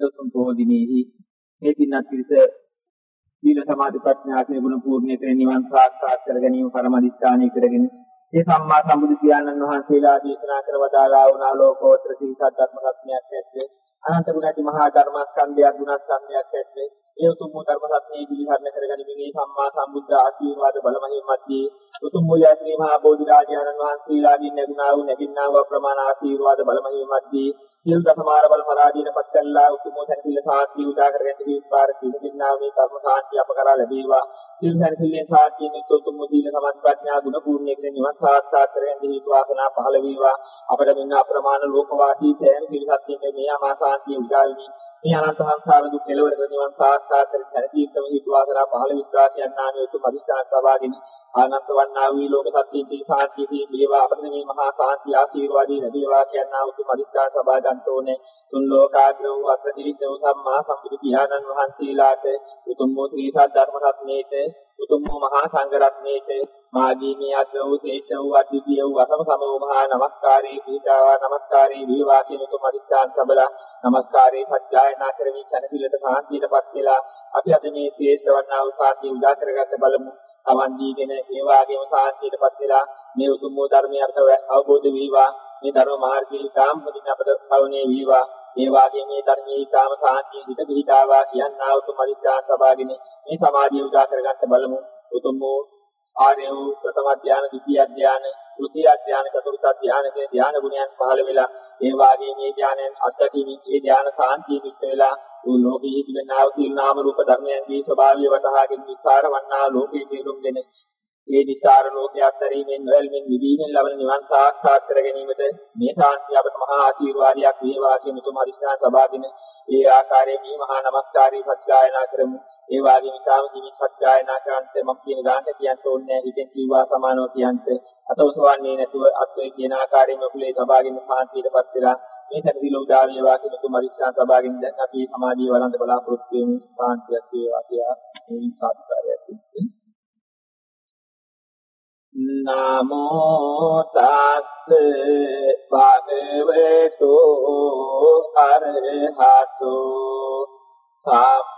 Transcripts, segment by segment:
දසම් පොදිනේහි මේ පින්නත් පිරිස සීල සමාධි ප්‍රඥා කියන ගුණ පූර්ණයේ කරගෙන නිවන් සාක්ෂාත් කර ගැනීම පරමදිස්ථානීය කරගෙන ඒ සම්මා සම්බුදු පියාණන් වහන්සේලා දේශනා කර වදාළා වුණා. ලෝකෝත්තර සීල ධර්ම රත්නයක් ඇත්තේ අනන්ත ගුණති මහා ධර්මස්කන්ධයක් ගුණස්කන්ධයක් ඇත්තේ ඒ උතුම් ධර්ම රත්නයේ පිළිහරණ කරගනිමින් මේ සම්මා සම්බුද්ධ ආශිර්වාද බලමහිමත්දී උතුම් මුල්‍ය ශ්‍රී මහා බෝධි රාජානන් වහන්සේලාගෙන් ලැබුණා වූ නැගින්නා වූ ප්‍රමාණ ආශිර්වාද බලමහිමත්දී සියලු දසමාර බල පරාදීන පත්කල්ලා උතුම් සැනසෙල්ල සාන්තිය උදා කරගෙන දීපාර සිටින්නා මේ කර්ම සාන්තිය අප කරා ලැබේවා. සියලු සැනසෙල්ලෙන් සාන්තිය නිත් උතුම් මුදීන සමත් ප්‍රඥා ගුණ පූර්ණයේ නිවන් සාක්ෂාත් කරගෙන හේතු වාසනා පහළ වේවා. අපට මෙන්න අප්‍රමාණ ලෝකවාසී සෑම සිල් සත්‍යයේ මේ ආමා සාන්තිය උදා වෙමි මේ අනන්ත සංසාර දුක් කෙලවර නිවන් සාක්ෂාත් කර සැනසීමම හේතු වාසනා පහළ විශ්වාසයන් නාමයේ උතුම් අධිෂ්ඨාන සභාවෙන් ආනන්ද වන්නා වූ ලෝක සත්‍යයේ සාන්තියේ මේවා අපට මේ මහා සාන්තිය ආශිර්වාදී ලැබේවා කියනා උතුම් අධිෂ්ඨාන සභා ගන්න ඕනේ. තුන් ලෝකාග්‍ර වූ අත්‍රිත වූ සම්මා සම්බුදු පියාණන් වහන්සේලාට උතුම් වූ ත්‍රි සත්‍ය ධර්ම රත්නයේට උතුම් වූ මහා සංඝ රත්නයේට මාගේ මේ අද වූ තේජ වූ අද්විතීය වූ අසම සම වූ මහා නමස්කාරේ පීඨාවා නමස්කාරේ වේවා කියන උතුම් අධිෂ්ඨාන සබලා නමස්කාරේ සත්‍යයනා කරමින් සනසිලට සාන්තියටපත් වෙලා අපි අද මේ ශ්‍රේෂ්ඨ වන්නා වූ සාන්තිය උදා කරගත බලමු. සමන් දීගෙන ඒ වාගේම සාන්තියටපත් වෙලා මේ උතුම් වූ ධර්මයේ අර්ථ අවබෝධ වේවා. මේ ධර්ම මාර්ගයේ කාම මුදින අපට පවුනේ වේවා. ඒ වාගේ මේ ධර්මයේ කාම සාන්තිය හිත පිහිටාවා කියනා උතුම් අධිෂ්ඨාන සභාගෙන මේ සමාධිය උදා කරගන්න බලමු. උතුම් වූ ආර්ය වූ ප්‍රථම ධානය, ද්විතිය ධානය, තෘතිය ධානය, චතුර්ථ ධානය කියන ධාන ගුණයන් පහළ වෙලා ඒ වාගේ මේ ධානයන් අත්දැකීමේ ඒ ධාන සාන්තිය පිට වෙලා උ ලෝකයේ තිබෙනා වූ නාම රූප ධර්මයන්ගේ ස්වභාවය වටහාගෙන විස්තර වන්නා ලෝකයේ තේරුම් දෙන. මේ විචාර ලෝකයේ අත්තරීමෙන් නොයල්මින් නිදීමෙන් ලබන නිවන් සාක්ෂාත් කර ගැනීමට මේ ශාන්තිය අපට මහා ආශිර්වාදයක් වේවා කියන උතුම් අරිෂ්ඨාන සභාවින ඒ ආකාරයේ මේ මහා නමස්කාරී සත්‍යයනා කරමු. ඒ වාගේ විසාම ජීවිත සත්‍යයනා කරන්ට මම කියන ගානට කියන්න ඕනේ හිතෙන් කිව්වා සමානව කියන්ට අතවසවන්නේ නැතුව අත්වේ කියන ආකාරයෙන්ම කුලේ සභාවින ශාන්තියටපත් වෙලා මේ සැකසීල උදා වේවා කියන උතුම් අරිෂ්ඨාන සභාවෙන් දැන් අපි සමාධිය වළඳ බලාපොරොත්තු වෙමු. ශාන්තියක් වේවා කියලා මේ සාධකාරයක් තියෙනවා නමෝ තස්ස භගවතු අරහතු. සම්මා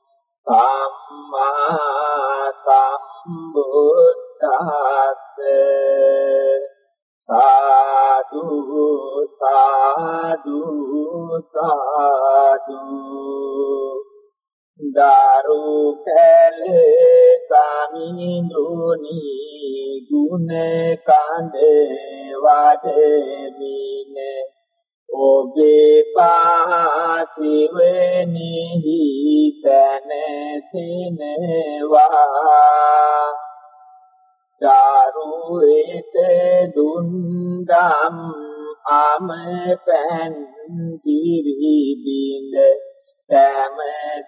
සම්මා සම්බුද්දස්ස සාදු සාදු සාදු දාරු කැලේ සමිඳුනි ගුණ කඳේ වඩමිනේ ඔබේ පාසිවෙනි හිතනසිනවා. දාරුවේත දුන්දම් අම පෑන් දිවි බින්ද සෑම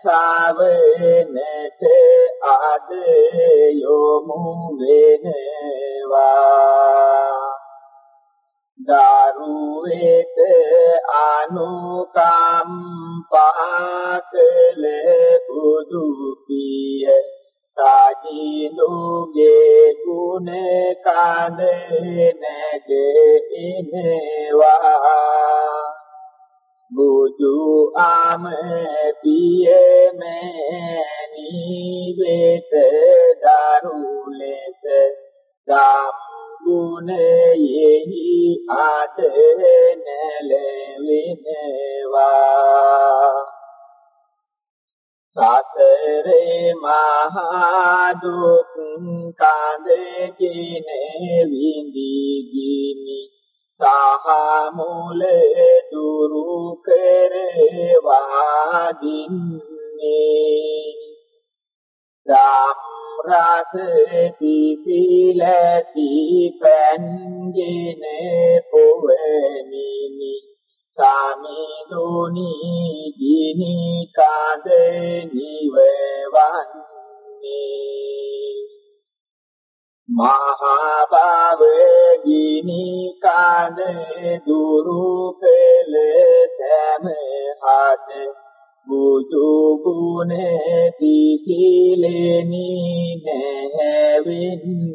ශාවනට ආද යොමු වෙනවා. දාරුවේත අනුකම්පාකල බුදු පිය. සාජිනුගේ ගුණ කඳ නැගෙනවා. බුදු ආම පියමෙනි වෙත දරුලෙස ධම් ගුණයෙහි ආද නැලෙවිනවා සතරේ මහා දුක් කඳකින විඳි ගිනි සහ මුලේ දුරු කරවා දින්නේ ධම් රස පිපිලති පන්ගෙන පොවෙමිනි සාමිදුනි ගිනි කාද නිවවන්නේ මහා භාවේ ගිනි කාද දුරු පෙළ සෑම බුදු ගුණේ තිකිලෙනි නැවෙන්නේ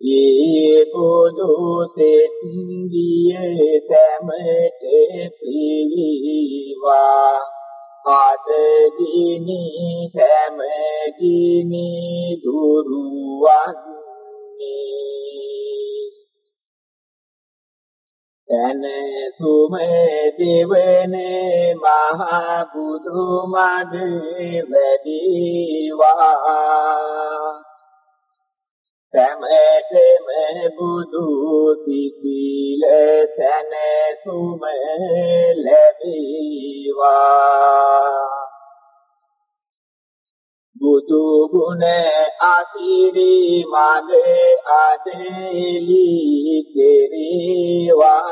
ඒ බුදු තෙත්දියේ සෑමට පිවිවා ආදගිනි සෑමගිනි දුරුවන්නේ. තන සුමේ දෙවනේ මහ බුදු මඩේ වැඩිවා සමතම බුදු සිසිල සනසුම ලැබීවා. බුදු ගුණ අසිරි මගේ අදෙලි කෙරේවා.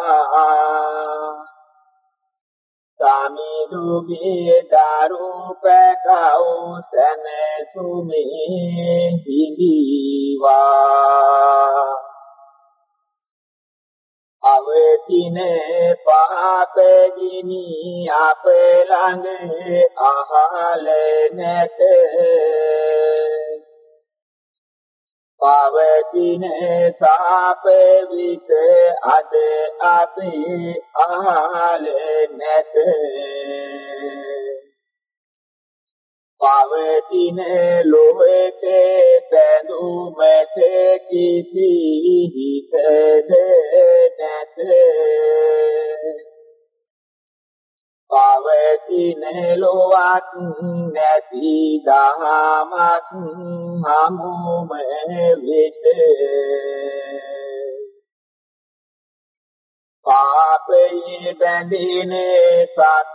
සමිදුගේ දරු පැකව් සනසුමේ හිඳීවා අවතින පාපගිනි අප ළඟ අහල නැත. පවතින සාප විත අද අපි ආල නැත. පවතින ලෝකේ බැඳුමට කිසි හිතද පවතින ලොවක් නැති දහමක් හමුම විට. පාපයේ බැඳින සත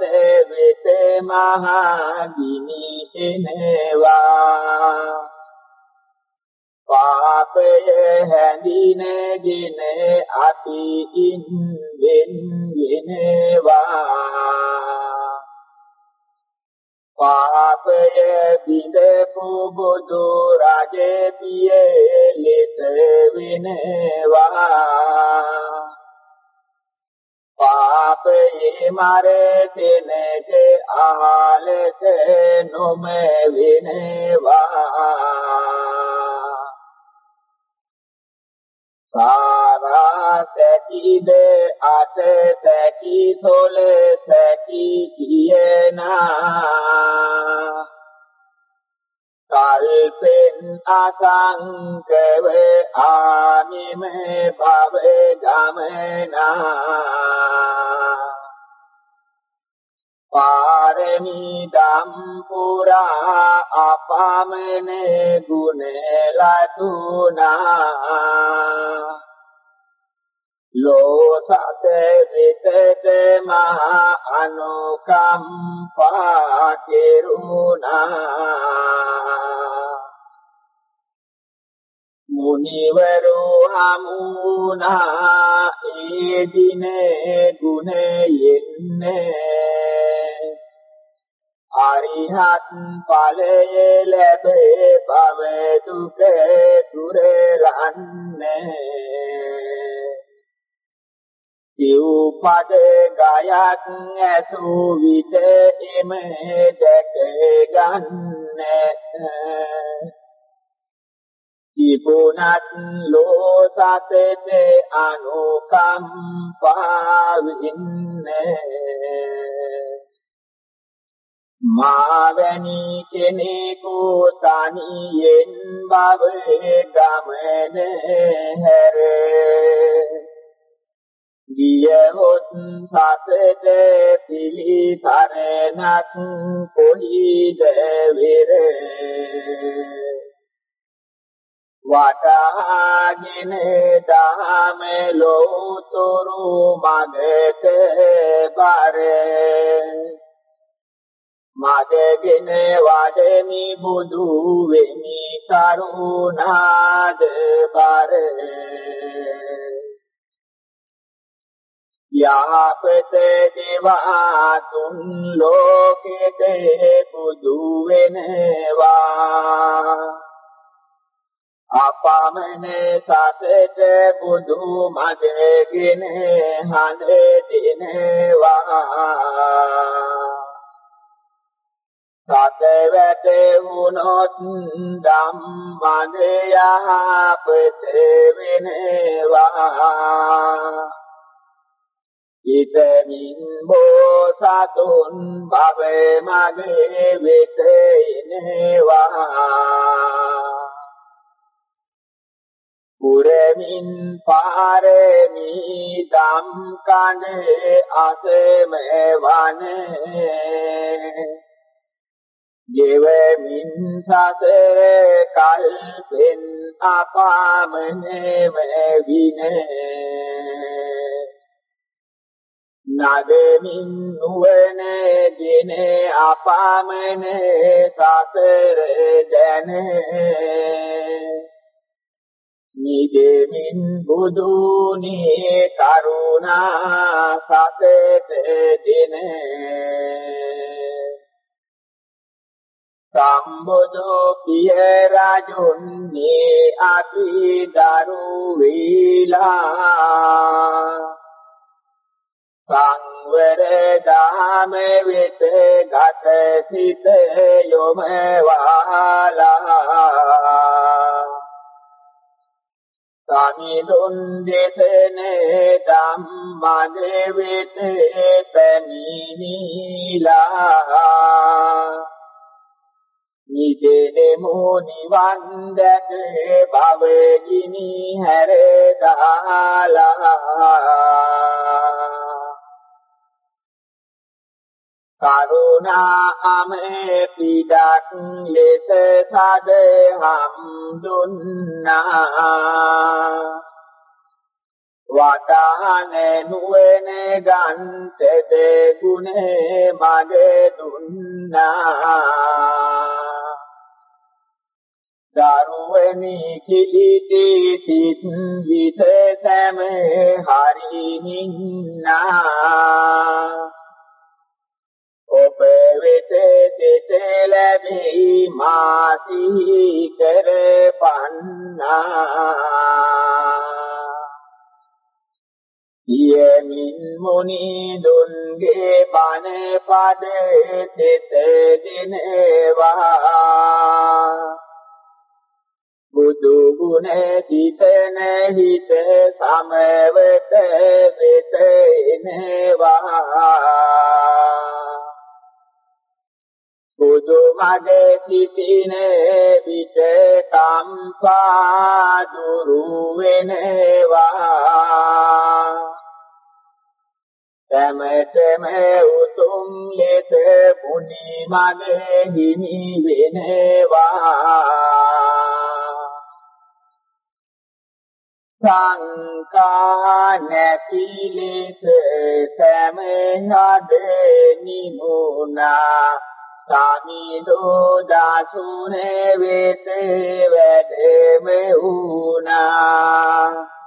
වෙත මහා ගිනි එනවා පාපය හැඳිනගෙන අපි ඉන්වෙන් වෙනවා. පාපය බිඳපු බුදු රජේ පියේ ලෙස වෙනවා. පාපයේ මරතෙනට ආලක නොම වෙනවා. සාරා සැකිද අත සැකි තොල සැකි කියනා. කල්පෙන් අසංකව ආනිම භව ගමනා. පාරමී දම් පුරා අපමණ ගුණ ලතුනා ලෝසත විතත මහා අනුකම්පා කෙරුණා. මුනිවරු හමුනා ඒ දිනේ ගුණයෙන්නේ අරිහත් ඵලය ලැබේ භව දුක දුරලන්නේ. සිව්පද ගයක් ඇසු විට එම දැක ගන්න. තිබුණත් ලෝසතෙත අනුකම්පාවින්නේ මාවැනි කෙනෙකු තනියෙන් බවේ ගමන හැර. ගියහොත් සතට පිළිසරණක් කොහිද වෙර? වටහාගෙන දහම ලෝතුරු මගට බර. මගගෙන වඩමි බුදු වෙමි කරුණාද බර. යාපත දේවා තුන් ලෝකෙතේ බුදු වෙනවා අපමණ සතට බුදු මදගෙන හඳ දිනවා. සත වැටුනොත් ධම්මද යහපත වෙනවා. ඊතමින් බෝසතුන් භව මගේ වෙත එනවා පුරමින් පාරමී ධම් කඳේ අසම වනේ ගෙවමින් සසර කල්පෙන් අපාමනේ විනේ නදමින් නුවණ දින අපාමනේ සසර දැනේ. නිදෙමින් බුදුනේ කරුණා සතට දිනේ. සම්බුදු පිය රජුන්නේ අපි දරු වේලා සංවර දාම වෙත ගත සිත යොම වාලා සමිඳුන් දෙසනේ ධම්මදේ වෙත පැමිණිලා. නිදෙනෙමු නිවන් දැක භව ගිනි හැර දාලා කරුණා අමේ පිටක් ලෙස සදහම් දුන්නා. වතාන නුවණ ගන්ත දෙගුණේ මගේ දුන්නා. දරුවනි කිලිති සිත් විත සැම හරිනින්නා ඔබ වෙත දෙත ලැබී මාසී කරපන්නා යමින් මුනි දුන්ගේ බණ පද තෙත දිනවා බුදු ගුණ සිතන හිත සමවත වෙත එනවා බුදු මගේ සිටින විට කම්පා දුරු වෙනවා. තමතම උතුම් ලෙස පුනි මගේ හිමි වෙනවා. සංකා නැති ලෙස සමහද නිමුනා සමිදෝ දාසුනේ වෙත වැඩම වුණා.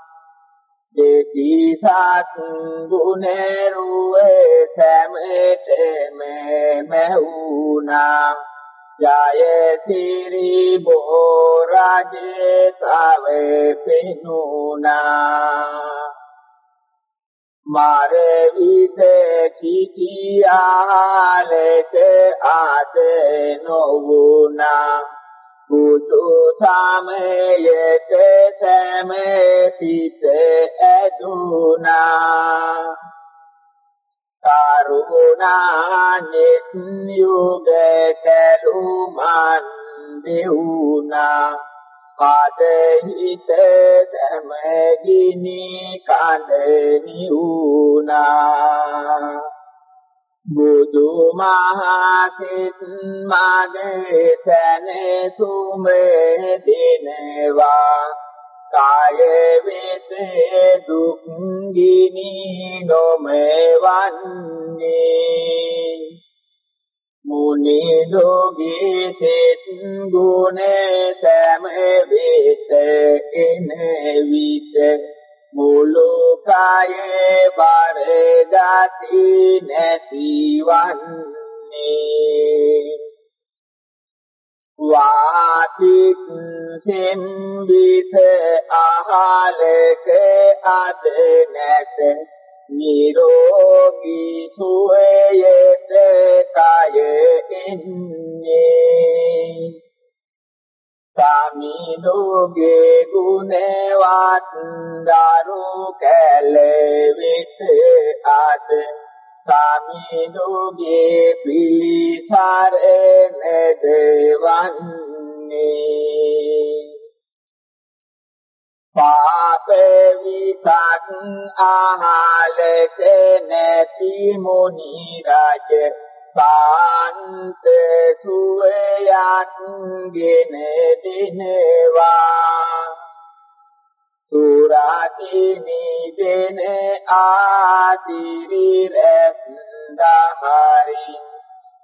දෙතිසත් ගුණරුවේ සමතම මැවුණා ජය සිරි බෝ රාජේ සාවේ පිනුනා මාරේ විද කිතියාලෙත ආදේ නොවුනා බුදු සමයේත සමේ පිට ඇදුනා. කරුණා නිත්‍යුග කලුමන් දෙවුනා. පාදහිත ධමගිනි කඳ නිවුනා. බුදු මහසිත මගේ තනේ සුමේ දිනවා. කාය වේසේ දුක් ගිනි නොමෙවන්නේ. මුනි ලෝකේ සෙත් ගුණේ සෑම විට එන විට මුළු දුකයේ බර ගති නැතිවන්නේ. වාතිත් සෙම්බිත අහලක අද නැත. නිරෝගී සුවයට කය ඉන්නේ සාමිදුගේ ගුණවත් දරු කැල විත අද සාමිදුගේ පිළිසරණ දෙවන්නේ. පාප විතක් ආහලක නැති මුනි රජ. සාන්ත සුවයක් ගෙන දිනවා සුරාතිනි දෙන ආතිරි රැස් දහරින්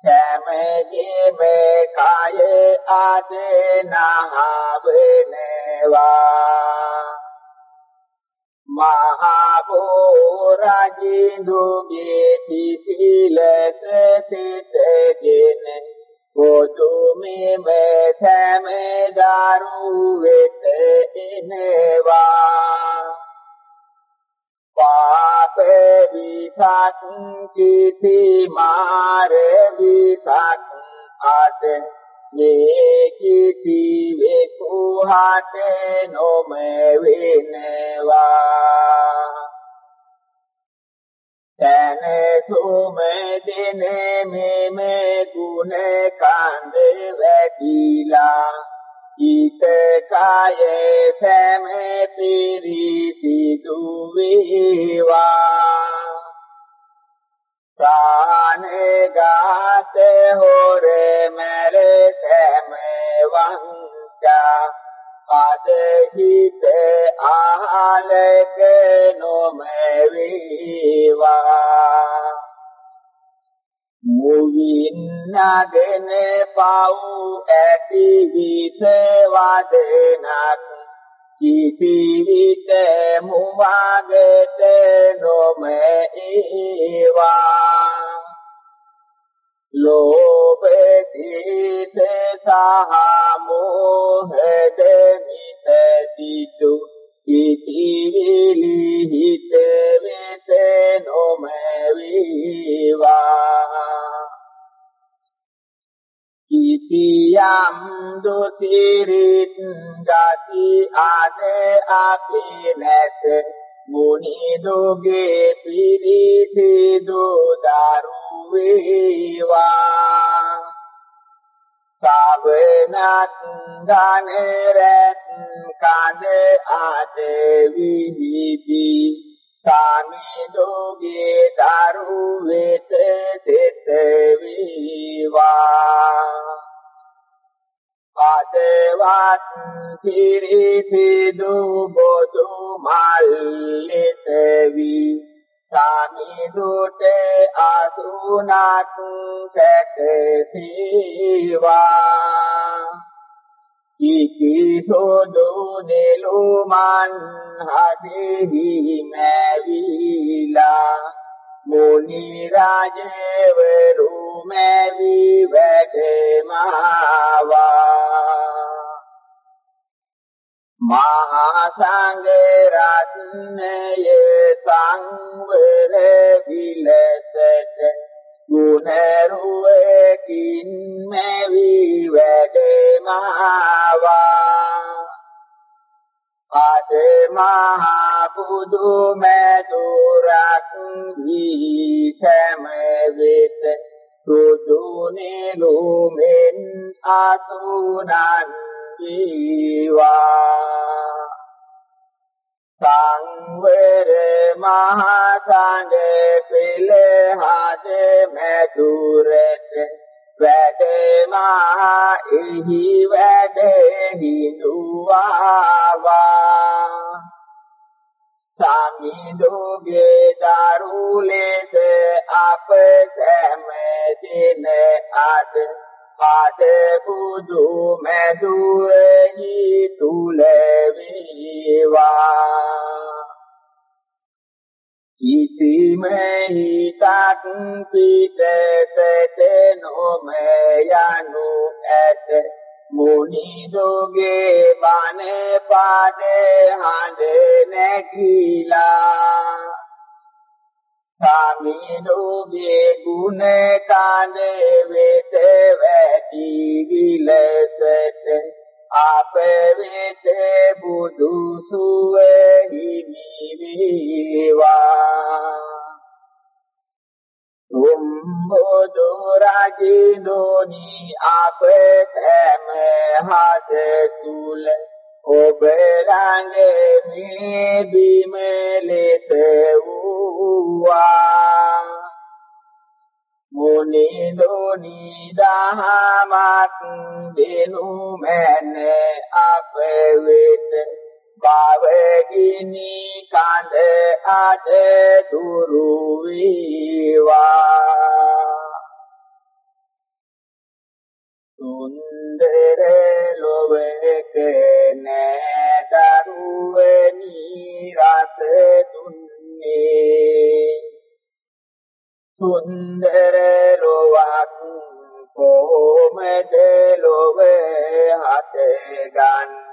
සෑමගේම කය අදනහවනවා මහා බෝරජිඳුගේ පිසිලස සිටගෙන පොදුමෙම සෑම දරු වෙත එනවා. පාප විසක් කිසි මාර විසක් අද මේ කිසි වෙකුහට නොම වෙනවා තන සුම දින මෙම ගුණ කන්ද වැටිලා. ඊත කාය සෑම පිරිසිදු වේවා. ප්‍රාණඝාත හොර මර සෑම වංචා පද හිත ආලක නොම වේවා මුවින් නදන පව් ඇති විස වදනක් කිසි විට මුවාගට නොම ඒවා. ලෝභ දීත සහ මෝහ දෙමිත සිටු ඉතිවිලි හිත වෙත නොම වේවා කිසියම් දුතිරිත් ගති අද අපි නැත. මුනි දුගේ පිරිසිදු දරු වේවා සාවනත් ධන රැත් කඳ අද විහිදි. සාමිදුගේ දරු වෙත දෙත වේවා. පදවත් පිරිසිදු බොදු මල්ලිත වී සාමිදුට අසුනක් සැකසීවා. ඉකිසොදු නෙළුමන් හදෙහි මැවිලා. මුනි රාජවරු මැවි වැඩමාවා මහා සංඝ රත්නය සංවර විලසට ගුණරුවකින් මැවි වැඩමාවා අද මහා බුදු මැදුරක් වී සෑම වෙත සුදු නෙළුමෙන් අතුනන් ජීවා. සංවර මහා සංඝ පිළ හද මැදුරට වැඩමා එහි වැඩ හිඳුවාවා. සමිඳුගේ දරුලෙස අප සෑම දින අද පාද බුදු මැදුරෙහි තුල වේවා. ඉතිම හිතක් පිටසට නොම යනු ඇත. මුනි දුගේ බණ පාඩ හඳ නැගීලා. සාමිනුගේ ගුණ කාඳ වෙත වැඩි විලසට අප වෙත බුදු සුව හිමි වේවා. තුම්බුදු රජිනෝනි අප තම හද තුල ඔබ ළඟ මේ බිම ලෙස වූවා. මුනිදෝනි දහමත් දෙනු මැන අප වෙත භවගිනි කඳ අද දුරු වේවා. සුන්දර ලොවක නෑදරුවනි රස දුන්නේ සුන්දර ලොවක් කොමද ලොව හටගන්නේ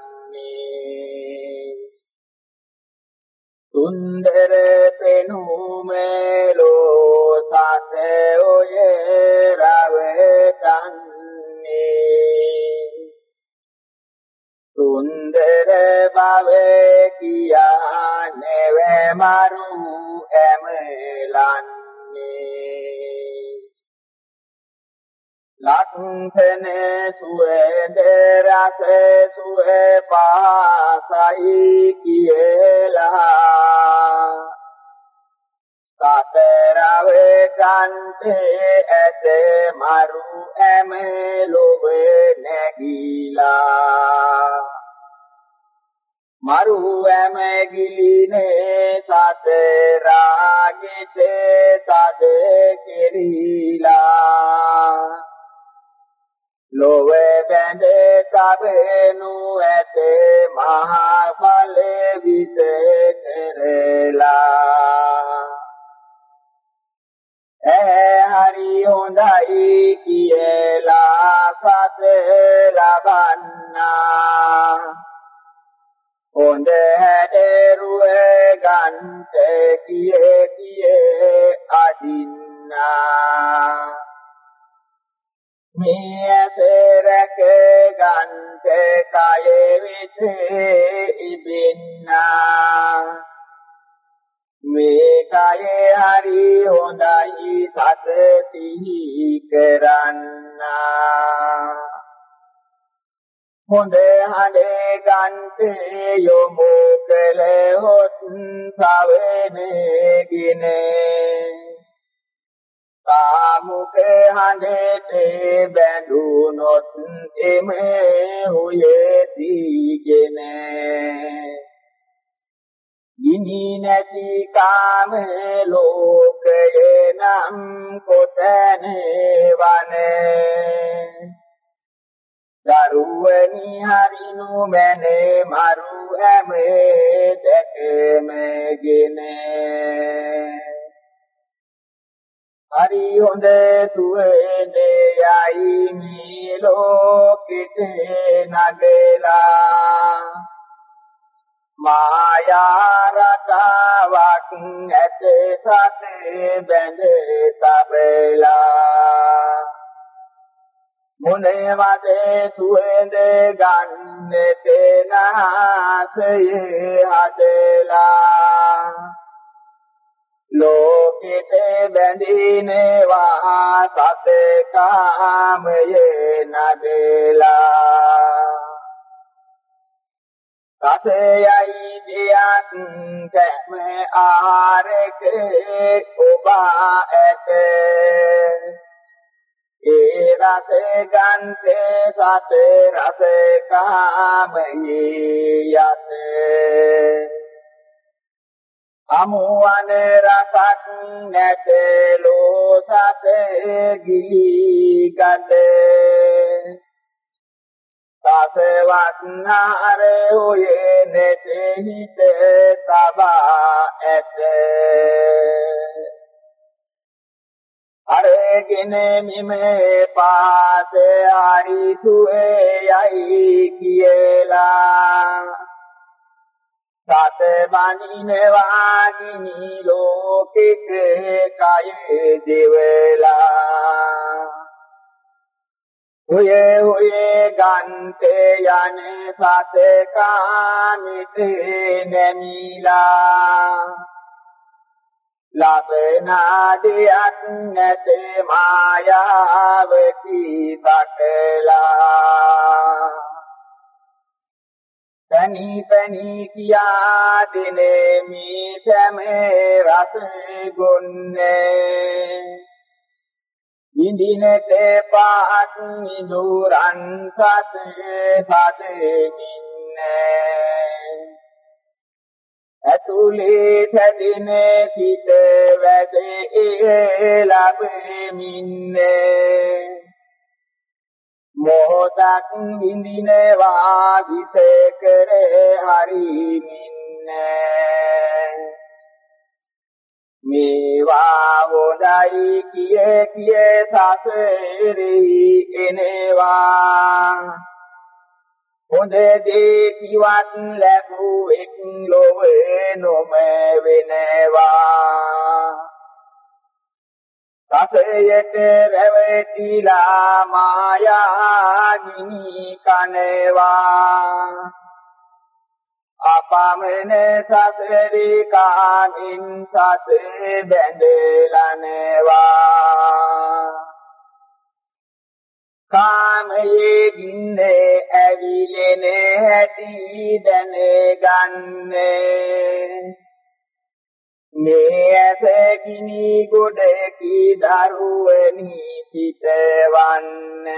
සුන්දර පෙනුමලෝ සත ඔය රවටන්නේ. සුන්දර බව කියා නෙව මරු ඇමලන්නේ. ලක්ෂණ සුවඳ රස සුව පාසයි කියලා. සතරව කන්තේ ඇත මරු ඇම ලොව නැගීලා. මරු ඇම ගිලිනේ සතරාගෙත තද කෙරීලා. ලොව බැඳ සබනු ඇත මහා ඵල විස කරලා. ඈ හරි හොඳයි කියලා සත ලබන්නා. හොඳ හැදරුව ගන්ට කියේ කියේ අදින්නා. මේ ඇසරක ගන්ට කය විසේ ඉබින්නා මේ කය හරි හොඳයි සත සිහි කරන්නා. හොඳ හඬේ ගන්තේ යොමු කළ හොත් සවෙනේගිනේ කාමුක හඬට බැඳුනොත් එමේ හුයේ දීගෙන ගිනි නැති කාම ලෝකයේ නම් කොතැනේ වනේ. දරුවනි හරිනු මැනේ මරු හැමේ දැකමගෙන. හරි හොඳ සුවඳ යයි මේ ලෝකෙට නගලා. මායා රටාවක් ඇත සත බැඳ තබලා. මොනේ වදේ සුවඳ ගන්නට නාසයේ හදලා. ලෝකෙට බැඳිනවා සත කාමයේ නදලා සතයයි දියක් කැම ආරක ඔබ ඇත. ඒ රස ගන්තේ සත රස කාමයේ යත. අමුවන රසක් නැත ලෝ සත ගිලි ගත සසවත්නාරේ නෙතෙහිත සබා ඇත. අරගෙන මිමේ පාසේ ආරිසුවේ යයි කියලා. සත බණිනවා ගිනි ලෝකෙක කය දෙවලා. ඔය ඔය ගන්තේ යන්නේ සතකාමිත නැමිලා. ලබනාදියක් නැත මායාවකි සකලා තනි තනි කියා දිනේ මී සැමේ රස ගොන්නේ ඉඳිනට පාත් නිදුරන් සත සතෙමින්නේ අතුලේ සැදින සිට වැදේ ලැබෙමින්නේ. මොහොතක් විඳිනවා විස කර හරිමින්නේ මේවා හොඳයි කිය කිය සසරෙහි එනවා. හොඳ දේ කිවත් ලැබුවෙක් ලොව නොම වෙනවා සසයට රැවටිලා මායා ගිනි කනවා. අපමණ සසරේ කාමින් සතේ බැඳලනවා කාමයේ ගින්නේ ඇවිලෙන හැටි දැනගන්නේ. මේ ඇස කිනි ගොඩ කී දරුවනි පිටවන්නේ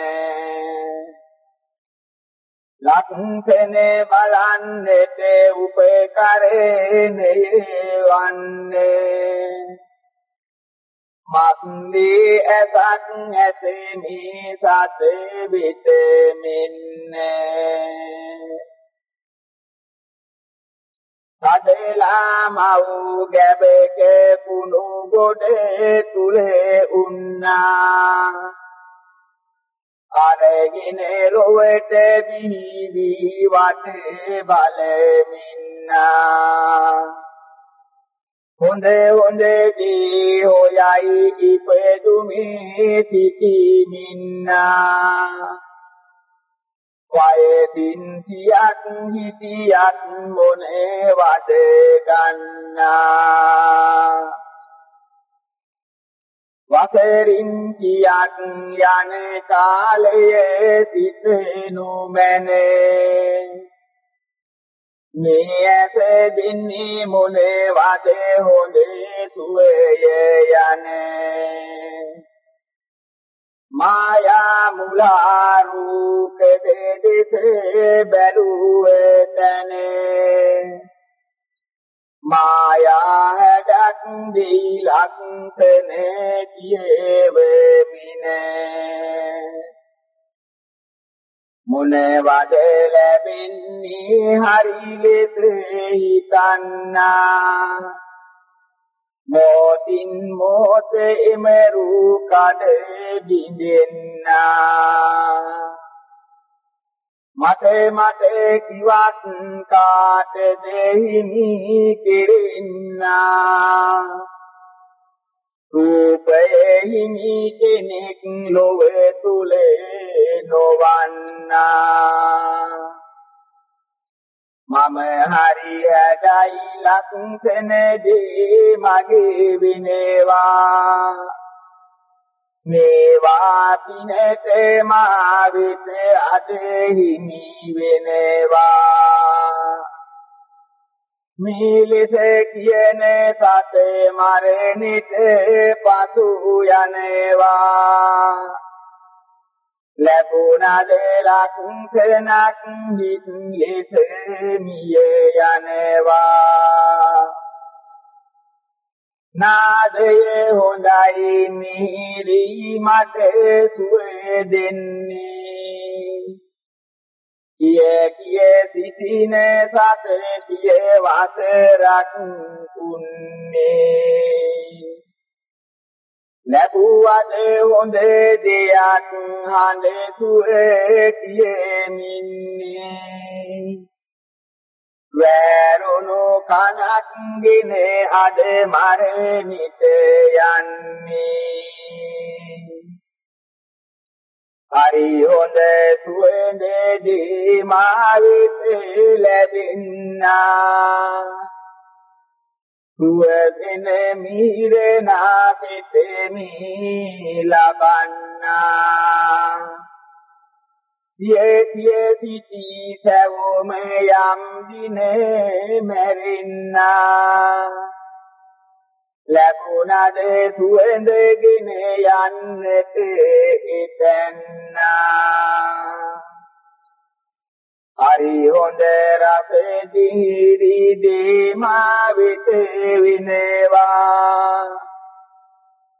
ලක්ෂණ බලන්නට උපකරණේ වන්නේ. මත්දී ඇසක් ඇසෙමි සත විත මෙන්නේ. සදලා මව් ගැබක කුණු ගොඩ තුලේ උන්නා. අරගෙන රොවට බිහි වටේ බලමින්නා. හොඳ හොඳ දී හොයයි ඉපදුමි සිටිමින්නා. වයසින් සියක් හිටියක් මොනේ වද ගන්නා. වසරින් කියක් යන කාලයේ සිතෙනු මැනේ. මේ ඇස දින්නේ මොනේ වදේ හොඳේ සුවය යන්නේ. මායා මුලා රූප දෙදෙස බැලුවේ තනේ මායා හැඩක් දී ලක්ෂණේ කියවෙමිනේ මොනේ වද ලැබෙන්නේ හරි ලෙස හිතන්නා මොතින් මොත එමරු කඩ බින්දෙන්නා මට මට කිවත් කාට දෙහිමි කිරින්නා. රූපයේ හිමි කෙනෙක් ලොව තුලේ නොවන්නා. මම හරි හැඩයි ලක්ෂණ දී මගේ විනේවා. මේවා පිනට මා විත අදහිමි වෙනවා. මේ ලෙස කියන සත මරණිට පසු යනවා. ලැබුණද ලක්ෂණක් හිත් ලෙස මිය යනවා? නාදයේ හොඳයි මිහිරි මට සුවේ දෙන්නේ. සින සතතිය වසරක් උන්නේ. ලැබුවද හොඳ දෙයක් හඬ සුවේ කියමින්නේ වැරුණු කනක් ගෙන අද මරණිට යන්නේ. හරි හොඳ සුවඳදී මාවිත ලැබෙන්නා. සුවදින මීරනා සිතෙමි ලබන්නා. සියේ සියේ සිටි සැවොම යම් දිනේ මැරෙන්නා. ලැබුණද සුවඳගෙන යන්නට ඉතන්නා හරි හොඳ රස දිහිරි දීමා විත විනේවා.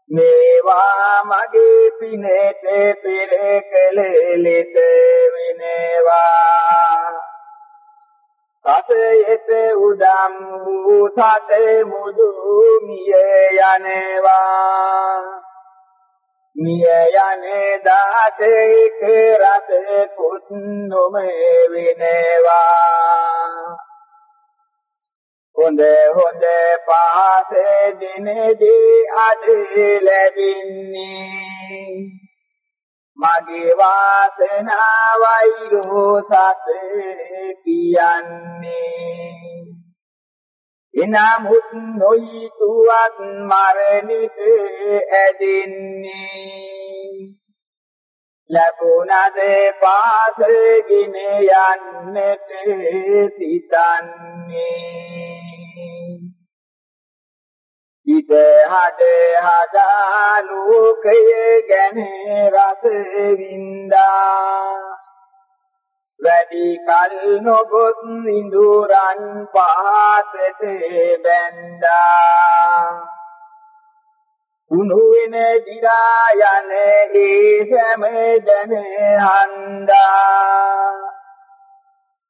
මේවා මගේ පිනට පෙර කළ ලෙස විනේවා. සතයෙත උදම් වූ සත මුදු මිය යනවා. මිය යන්නේ දාතේක රස කුත් නොම වෙනවා. හොඳ හොඳ පාසේ දිනදී අද ලැබින්නේ. මගේ වාසනාවයි රෝසත කියන්නේ. එනමුත් නොයිතුවත් මරණිත ඇදින්නේ ලැබුණද පාසගෙන යන්නට සිතන්නේ. ඉත හද හදා ලෝකය ගැන රස වින්දා. වැඩි කල නොගොත් ඉඳුරන් පහතට බැඳා. කුණු වෙන දිරා යන ඒ සෑමදන හන්දා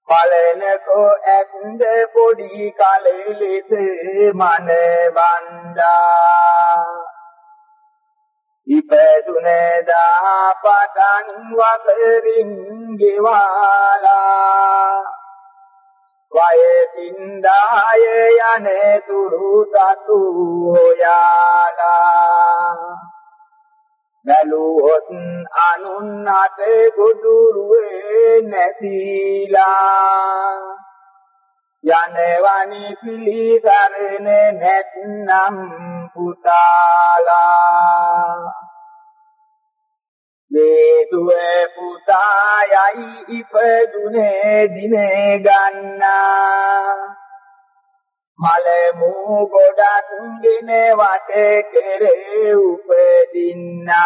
පලනකෝ ඇත්ද පොඩි කලෙ ලෙස මන බණ්ඩා ඉපදුන දා පටන් වසරින් ගෙවාලා. වයසින් දාය යන තුරු තතු හොයාලා. බැලුවොත් අනුන් අත ගොදුරුවේ නැතිලා යනවනි පිළිසරණ නැත්නම් පුතාලා. වේදුව පුතා යයි ඉපදුනේ දිනේ ගන්නා. මල මූ ගොඩක් ගෙන වටේ කෙරේ උපදින්නා.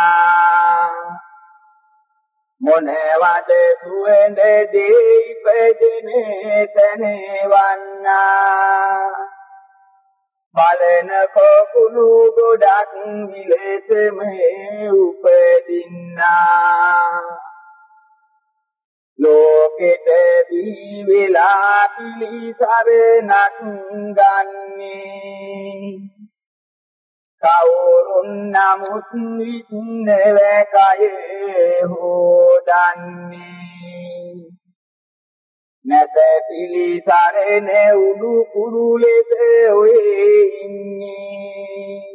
මොනවද සුවඳ දේ ඉපදිනේ තනවන්නා? බලන කොකුණු ගොඩක් විලෙසම උපදින්නා. ලෝකෙට දී වෙලා පිළිසරණක් ගන්නේ. කවුරුන් නමුත් වින්නවකයේ හොදන්නේ. නැත පිළිසරණ උඩු කුරු ලෙස ඔය ඉන්නේ.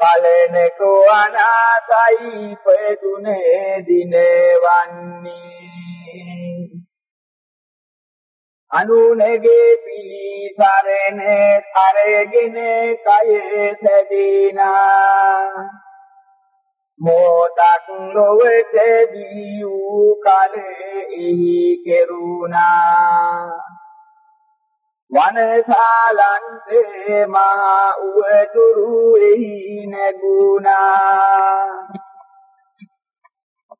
බලනකෝ අනාසයි පෙදුනේ දිනවන්නේ. අනුනගේ පිළිසරණ අරගෙන කයේ සැදීනා. මොදක් ලොවට දී වූ කලෙහි කෙරුණා. වනසාලන්තේ මහා උවතුරු එහි නැගුණා.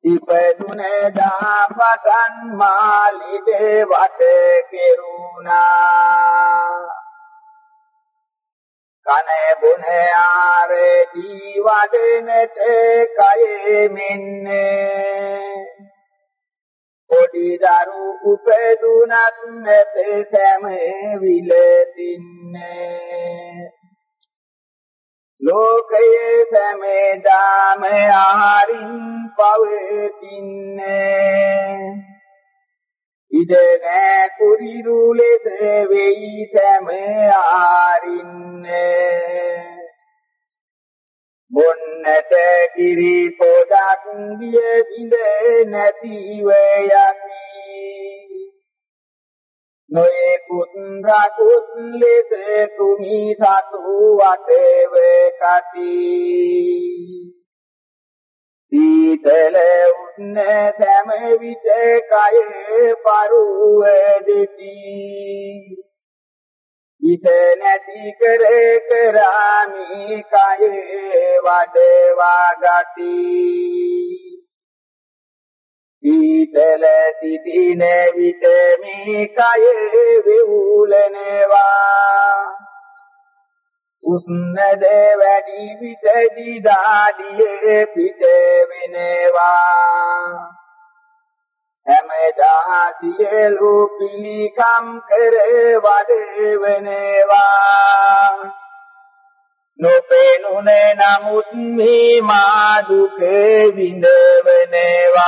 ඉපදුන දාපතන් මාලිදේ වට කෙරුණා. කන බුන ආරේ ජීවදෙනට කයේ මෙන්න. පොඩ පොඩි දරු උපදුනත් නැත සෑම විලසින්නේ. ලෝකයේ සෑමදාම ආහාරින් පවතින්නේ. ඉද නෑ කුරිරු ලෙස වෙයි සෑම ආහාරින්නේ බොන්නට කිරි පොඩක් ගිය බිඳ නැතිව යති නොයෙකුත් රකුත් ලෙස තුමි සතු වටව කති සීතල උස්න සෑම විට කය පරුව දෙති ඉත නැති කර කරාමි කය වඩවා ගති සීතල සිටින විට මේ කය වෙවුලනවා උස්නද වැඩි විට දිදාඩියේ පිට වෙනවා හැමදා සියලු පිළිකම් කර වඩවනවා නොපෙනුන නමුත් මේ මා දුක විඳවනවා.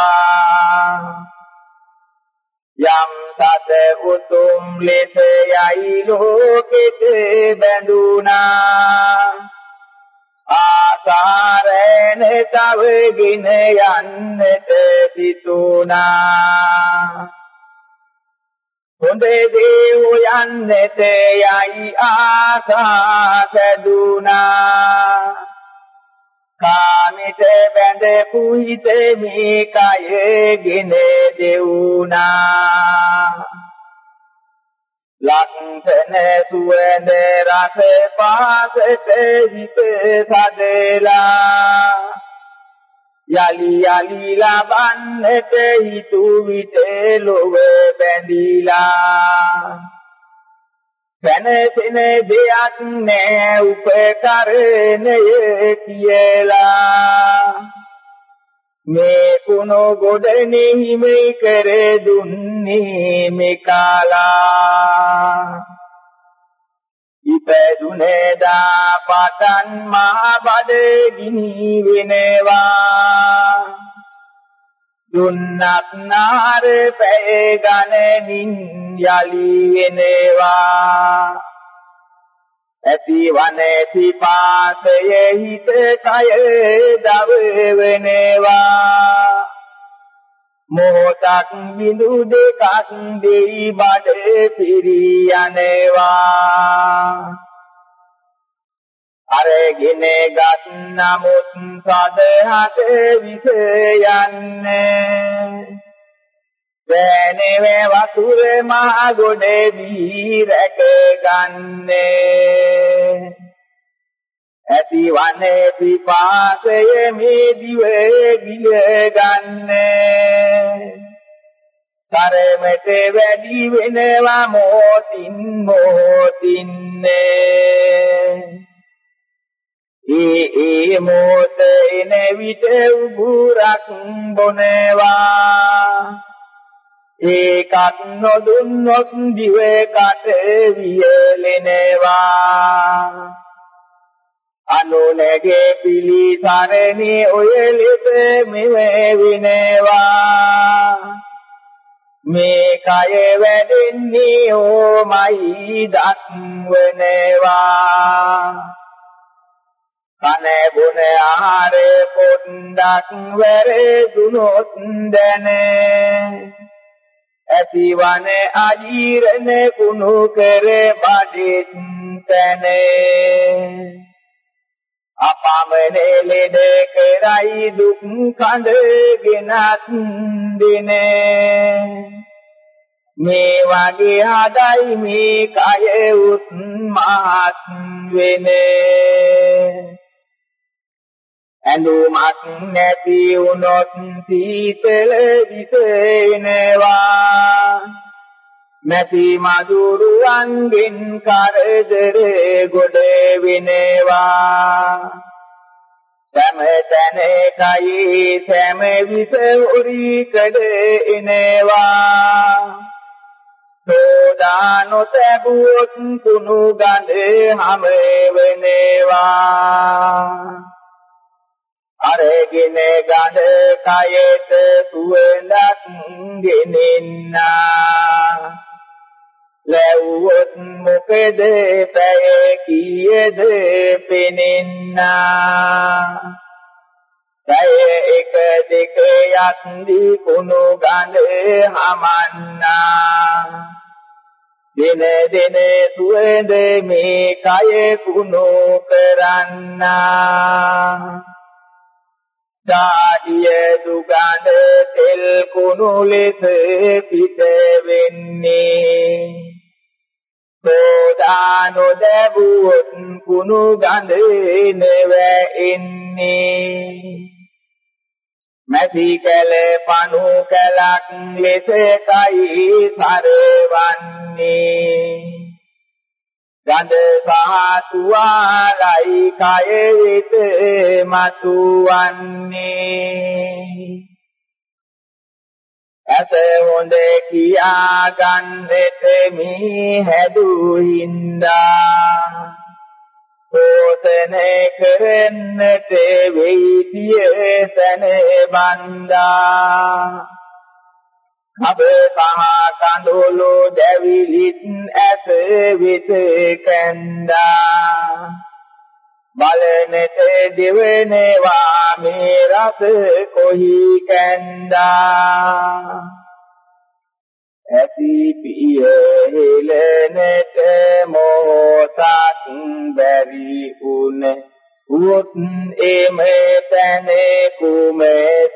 යම් සත උතුම් ලෙස යයි ලෝකෙට බැඳුනා. ආසාරෙන් තවගෙන යන්නට සිතුනා හොඳ දේ යන්නට යයි ආසාසදුනා. කාමිත බැඳ පුහිත මේ කයගෙන දෙවුනා. ලක්ෂණ සුවඳ රස පාසට හිත සදලා. යලි යලි ලබන්නට හිතු විට ලොව බැඳිලා සැනසෙන දෙයක් නෑ උපකරණය කියලා. මේ කුණු ගොඩනෙහි මේ කර දුන්නේ මේකාලා ඉපදුනේ දා පතන් මහ බඩ ගිනි වෙනවා. දුන්නත් නාර පැය ගණනින් යලි වෙනවා. ඇති වනේති පාසයේ හිත කය දව වෙනවා. මොහොතක් බිඳු දෙකක් දෙයි බඩ පිරියනවා. අරගෙන ගත් නමුත් සදහට විස යන්නේ දැනේ වතුර මහ ගොඩේ රැක ගන්නේ. ඇති වනේ පිපාසය මේ දිවේ ගිල ගන්නේ. තරමට වැඩි වෙනවා මොතින් මොතින්නේ. ඒ ඒ මොත එන විට උගුරක් බොනවා. ඒකත් නොදුන්නොත් දිවේ කට වියලෙනවා. අනුනගේ පිලිසරණේ ඔය ලෙස මෙවේ විනවා. මේ කය වැඩෙන්නේ ඕමයි දක්වනවා. කන බොන ආහාර පොණ්ඩක් වැරදුනොත් දැනේ. ඇතිවන අජීරණ කුණු කර බඩෙත් තැනේ අපමණේ ලෙඩ කරයි දුක් කඳගෙනත් දිනේ. මේ වගේ හදයි මේ කය උත් මහත් වෙනේ. ඇඳුමක් නැති වුනොත් සීතල විසෙනවා. නැති මදුරුවන්ගෙන් කරදර ගොඩ වෙනවා සෑම තැනකයි සෑම විස උරි කඩ එනවා. සෝදානො තැබුවොත් කුණු ගඳ හැම වෙනවා අරගෙන ගඳ කයට සුවඳක් ගෙනෙන්නා. ලැබුවොත් මොකද පැය කීයද පෙනෙන්නා? පැය එක දෙක යත්දි කුණු ගඳ හමන්නා. දින දින සුවඳ මේ කය කුණු කරන්නා. දාඩිය දුගඳ තෙල් කුණු ලෙස පිට වෙන්නේ සෝදානො දැබුවොත් කුණු ගඳේ නෙවෙන්නේ මැසි කැල පණු කැලක් ලෙස කයි සරවන්නේ ගඳ සහ තුවාලයි කය වෙත මතුවන්නේ. ඇස හොඳ කියා ගන්නෙත මී හැදුහින්දා පෝතනේ කරන්නට වෙයිතිය තන බන්දා කබ සහ කඳුළු දැවිලිත් ඇස විත කැන්දා. බලනට දෙවෙනවා මේ රස කොහි කැන්දා. ඇති පිය හෙලනට මොහොතක් බැරි උන උත් එම තැන කුම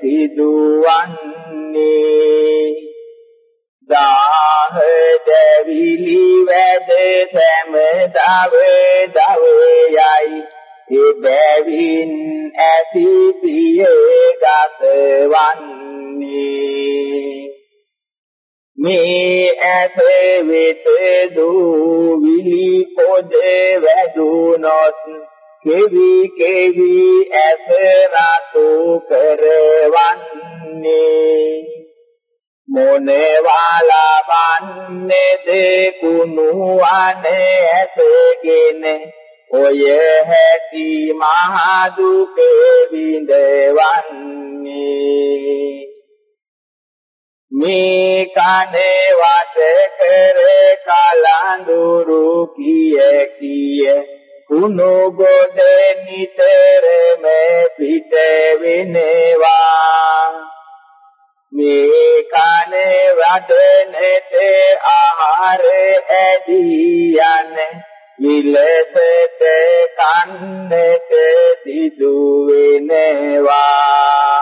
සිදුවන්නේ දාහ දෙවිලි වැද සෑම දව දව යයි එබැවින් ඇති පිය ගතවන්නේ මේ ඇස වෙත දූවිලි පොද වැදුනොත් කෙවි කෙවි ඇස රතු කරවන්නේ මොනවාලා වන්නේද කුණු අනේ ඇසගෙන ඔය හැටි මහ දුක විඳවන්නේ. මේ කනේ වාස කර කලඳුරු කිය කිය කුණු ගොඩ නිතරම පිට වෙනවා. මේ කනේ වඩනට ආහාර ඇදී යන්නේ විලසට කන්නට සිදු වෙනවා.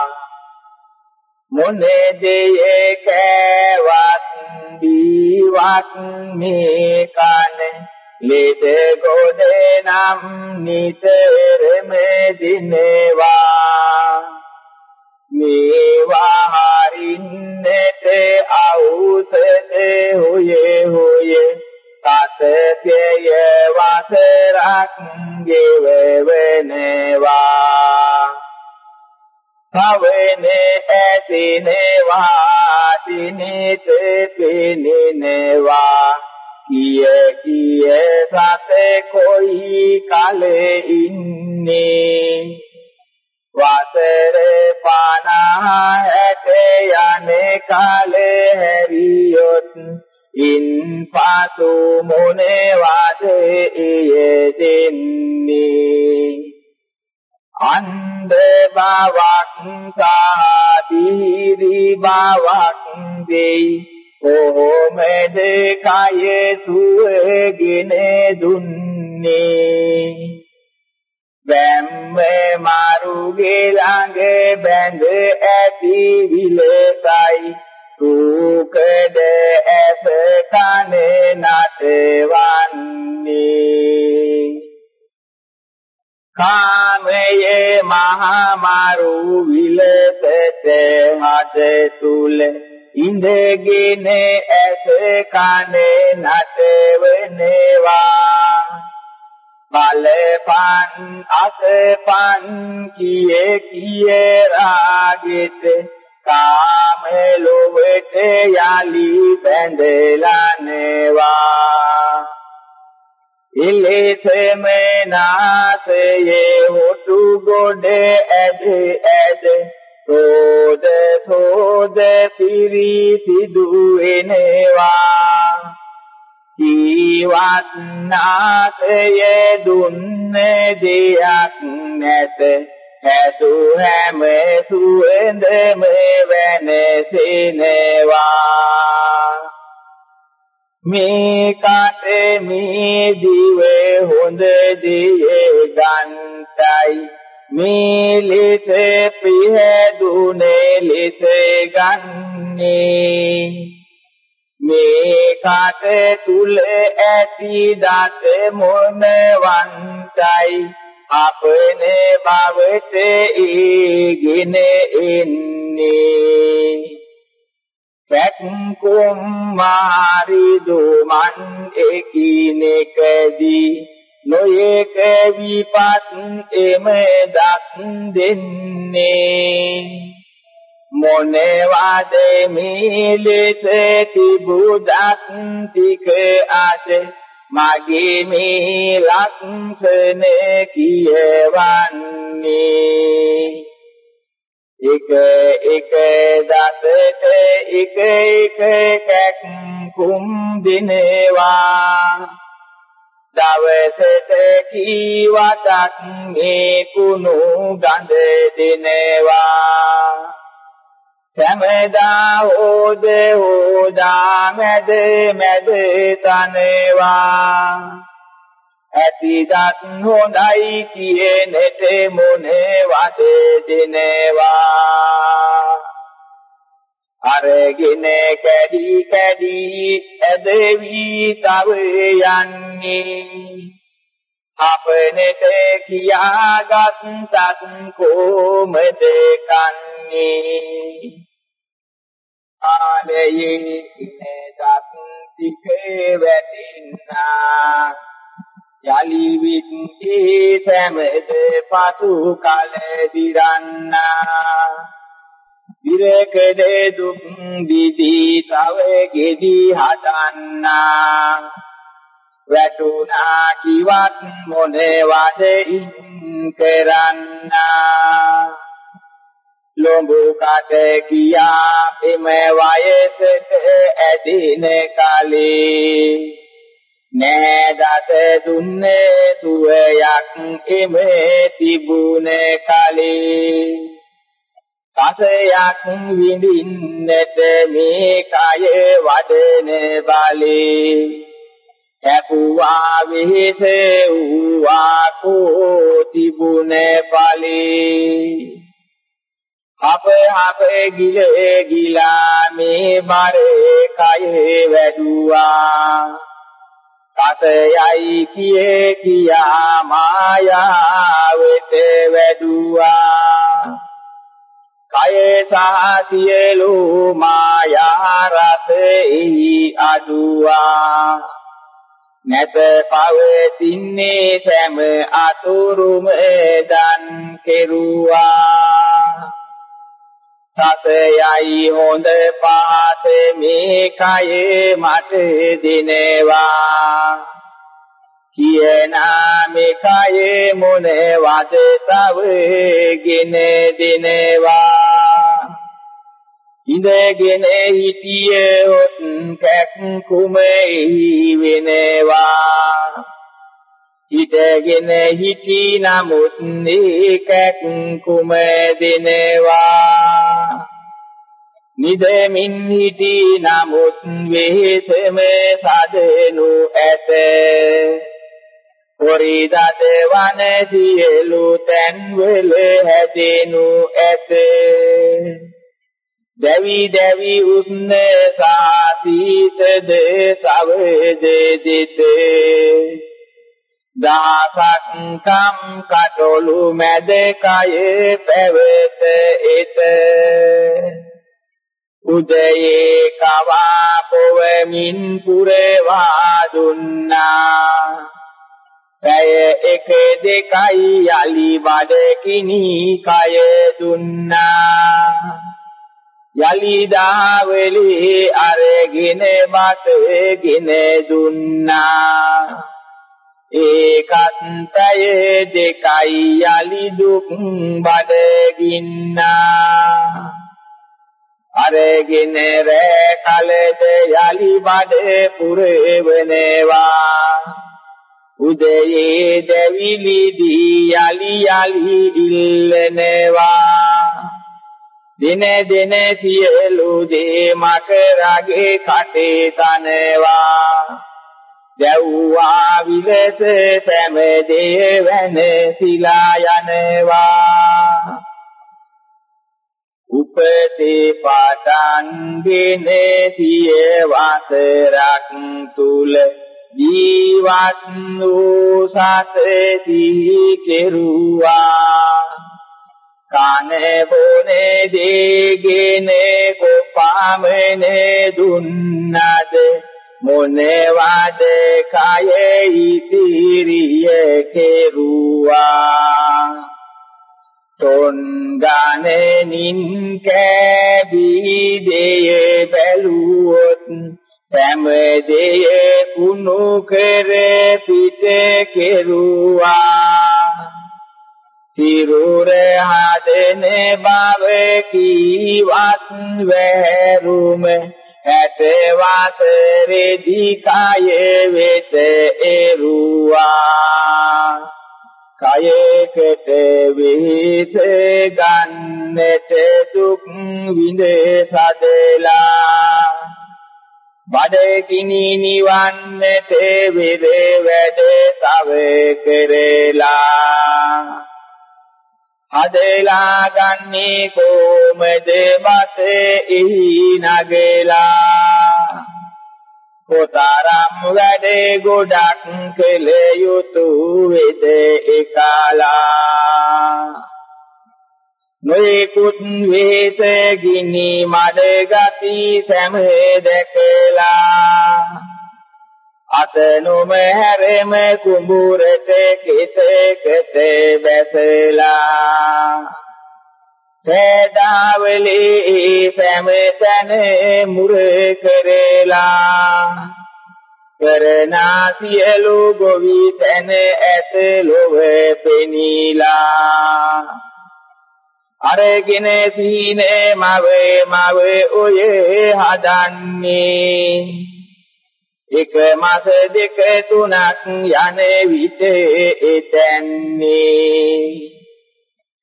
මොනේ දෙයේ කෑවත් දීවත් මේ කන ලෙඩ ගොඩ නම් නිතරම දිනවා. මේවා හරින්නට අවුසද හොයේ හොයේ. සතපය වසරක් ගෙවවෙනවා සවෙනේ ඇතිනවා දිනිත පිනිනවා. කිය කිය සත කොයි කලේ ඉන්නේ? වසර පනහ හැට යන්නේ කලේ හැරියොත් ඉන්පසු මොනවාද යෙදෙන්නේ? අන්ධ බවක් සාදීරි බවක් දෙයි කොහොමද කය සුවගෙන දුන්නේ? බැම්ම මාරුගේ ළඟ බැඳ ඇති විලසයි. රූකද ඇස කන නටවන්නේ. කාමයේ මහා මාරු විලසට හද තුල ඉඳගෙන ඇස කන නටවනවා. බලපන් අසපන් කියේ කියේ රාගෙත කාම ලොවට යලි බැඳලා නේවා ඉලෙසම නාසයේ හොටු ගොඩ ඇද ඇද. සෝද සෝද පිරි සිදු එනවා ජීවත් නාසය දුන්නේ දෙයක් නැත. හැසු හැම සුවඳම වෙනසිනවා මේ කටේ මේ දිවේ හොඳ දියේ ගන්තයි. මේ ලෙස පිහැදුනේ ලෙස ගන්නේ. මේ කට තුල ඇති දත මොනවන්තයි? අපනේ භවට ඊගෙන එන්නේ. පැක් කුමාරි දුමන් එකිනෙකදී නොයේක විපත් එම දත් දෙන්නේ. මොනවාද මිලෙස තිබුදත් ටික අද මගේ මේ ලක්ෂණ කියවන්නේ. එක එක දසට එක එක කැක් කුම් දිනවා. දවසට කීවතක් මේ කුණු ගඳ දිනවා. සෑමදා හෝද හෝදා මැද මැද තනවා. ඇතිදත් හොඳයි කියනෙට මොනේ වද දෙනවා. අරගෙන කැඩි කැඩි ඇදවි තව යන්නේ. අපනට කියාගත් සත් කොමද කන්නේ? ආලයේ ඉනේදත් තිකේ වැටින්නා. යලි විත්ති සෑමද පසු කල දිරන්නා. විරකද දුක් දිදී තව ගෙදි හදන්නා. වැටුණා කිවත් මොනේ වදින් කරන්නා. ලොඹු කට කියා එම වයසට ඇදින කලී. නෑදත දුන්නේ සුවයක් එම තිබුණ කලී. සසයක් විඳින්නට මේ කය වඩන බලේ. කැපුවා විහිස වූවා කෝ තිබුණ ඵලේ අප අප ගිලේ ගිලා මේ බරේ කයේ වැදුවා. කතයයි කියේ කියා මායාවෙත වැදුවා. කයේ සහ සියලු මායා රසෙහි අදුවා නැත පවතින්නේ සෑම අතුරුම දන් කෙරුවා. සසයයි හොඳ පහත මේ කයේ මට දිනවා. කියනා මේ කයේ මොනේ වද තවගෙන දිනවා. ඉඳගෙන හිටියොත් කැක් කුමෙහි වෙනවා. හිටගෙන හිටි නමුත් ඒකක් කුම දෙනවා නිදමින් හිටි නමුත් වෙහෙසම සදනු ඇත. පොරිදත වන සියලු තැන්වල හැදෙනු ඇත. දැවි දැවි උස්න සාසීතද සවද දෙතේ දාසක් කම් කටොළු මැද කයේ පැවත එත. උදයේ කවා පොවමින් පුරවා දුන්නා. පැය එක දෙකයි යලි බඩකිනි කය දුන්නා. යලි දාවලි අරගෙන බතගෙන දුන්නා. ඒකත්ය දෙකයි යලි දුක් බඩගින්නා. අරගෙන රැ කලද යලි බඩ පුරවනවා. උදයේ දැවිලි දී යලි යලි ඉල්ලනවා. දින දින සියලු දේ මකරගේ කටේ තනවා. දැව්වා විලස සෑම දේ වෙනසිලා යනවා උපතේ පටන්ගෙන සිය වසරක් තුල ජීවත් වූ සතේ කෙරුවා කනේ බොනේ දේගෙන කොපාමනේ දුන්නද මොනවද කයේ ඉතිරිය කෙරුවා. තොන් ගානෙනින් කැබී දෙය බැලුවොත් සෑම දෙය කුණු කර පිට කෙරුවා. සිරුර හදන බව කීවත් වැරුම ඇත වාසරෙදි කය වෙත එරුවා. කයකට විහිස ගන්නට දුක් විඳ සදලා. බඩකිනි නිවන්නට වෙද වැඩ තව කරලා හදලා ගන්නේ කොමද බස එහි නගලා කොතරම් වැඩ ගොඩක් කළ යුතු වෙද එකලා? නොයෙකුත් වේස ගිනි මඩ ගති සැම දැකලා. අතනුම හැරෙම කුඹුරට කෙතකට බැසලා. සේදාවලේ සෑමතන මුර කරලා. කරනා සියලු ගොවි තැන ඇත ලොව පෙනීලා. අරගෙන සීනේ මවේ මවේ ඔය හදන්නේ. එක මාස දෙක තුනක් යන විට එතැන්නේ.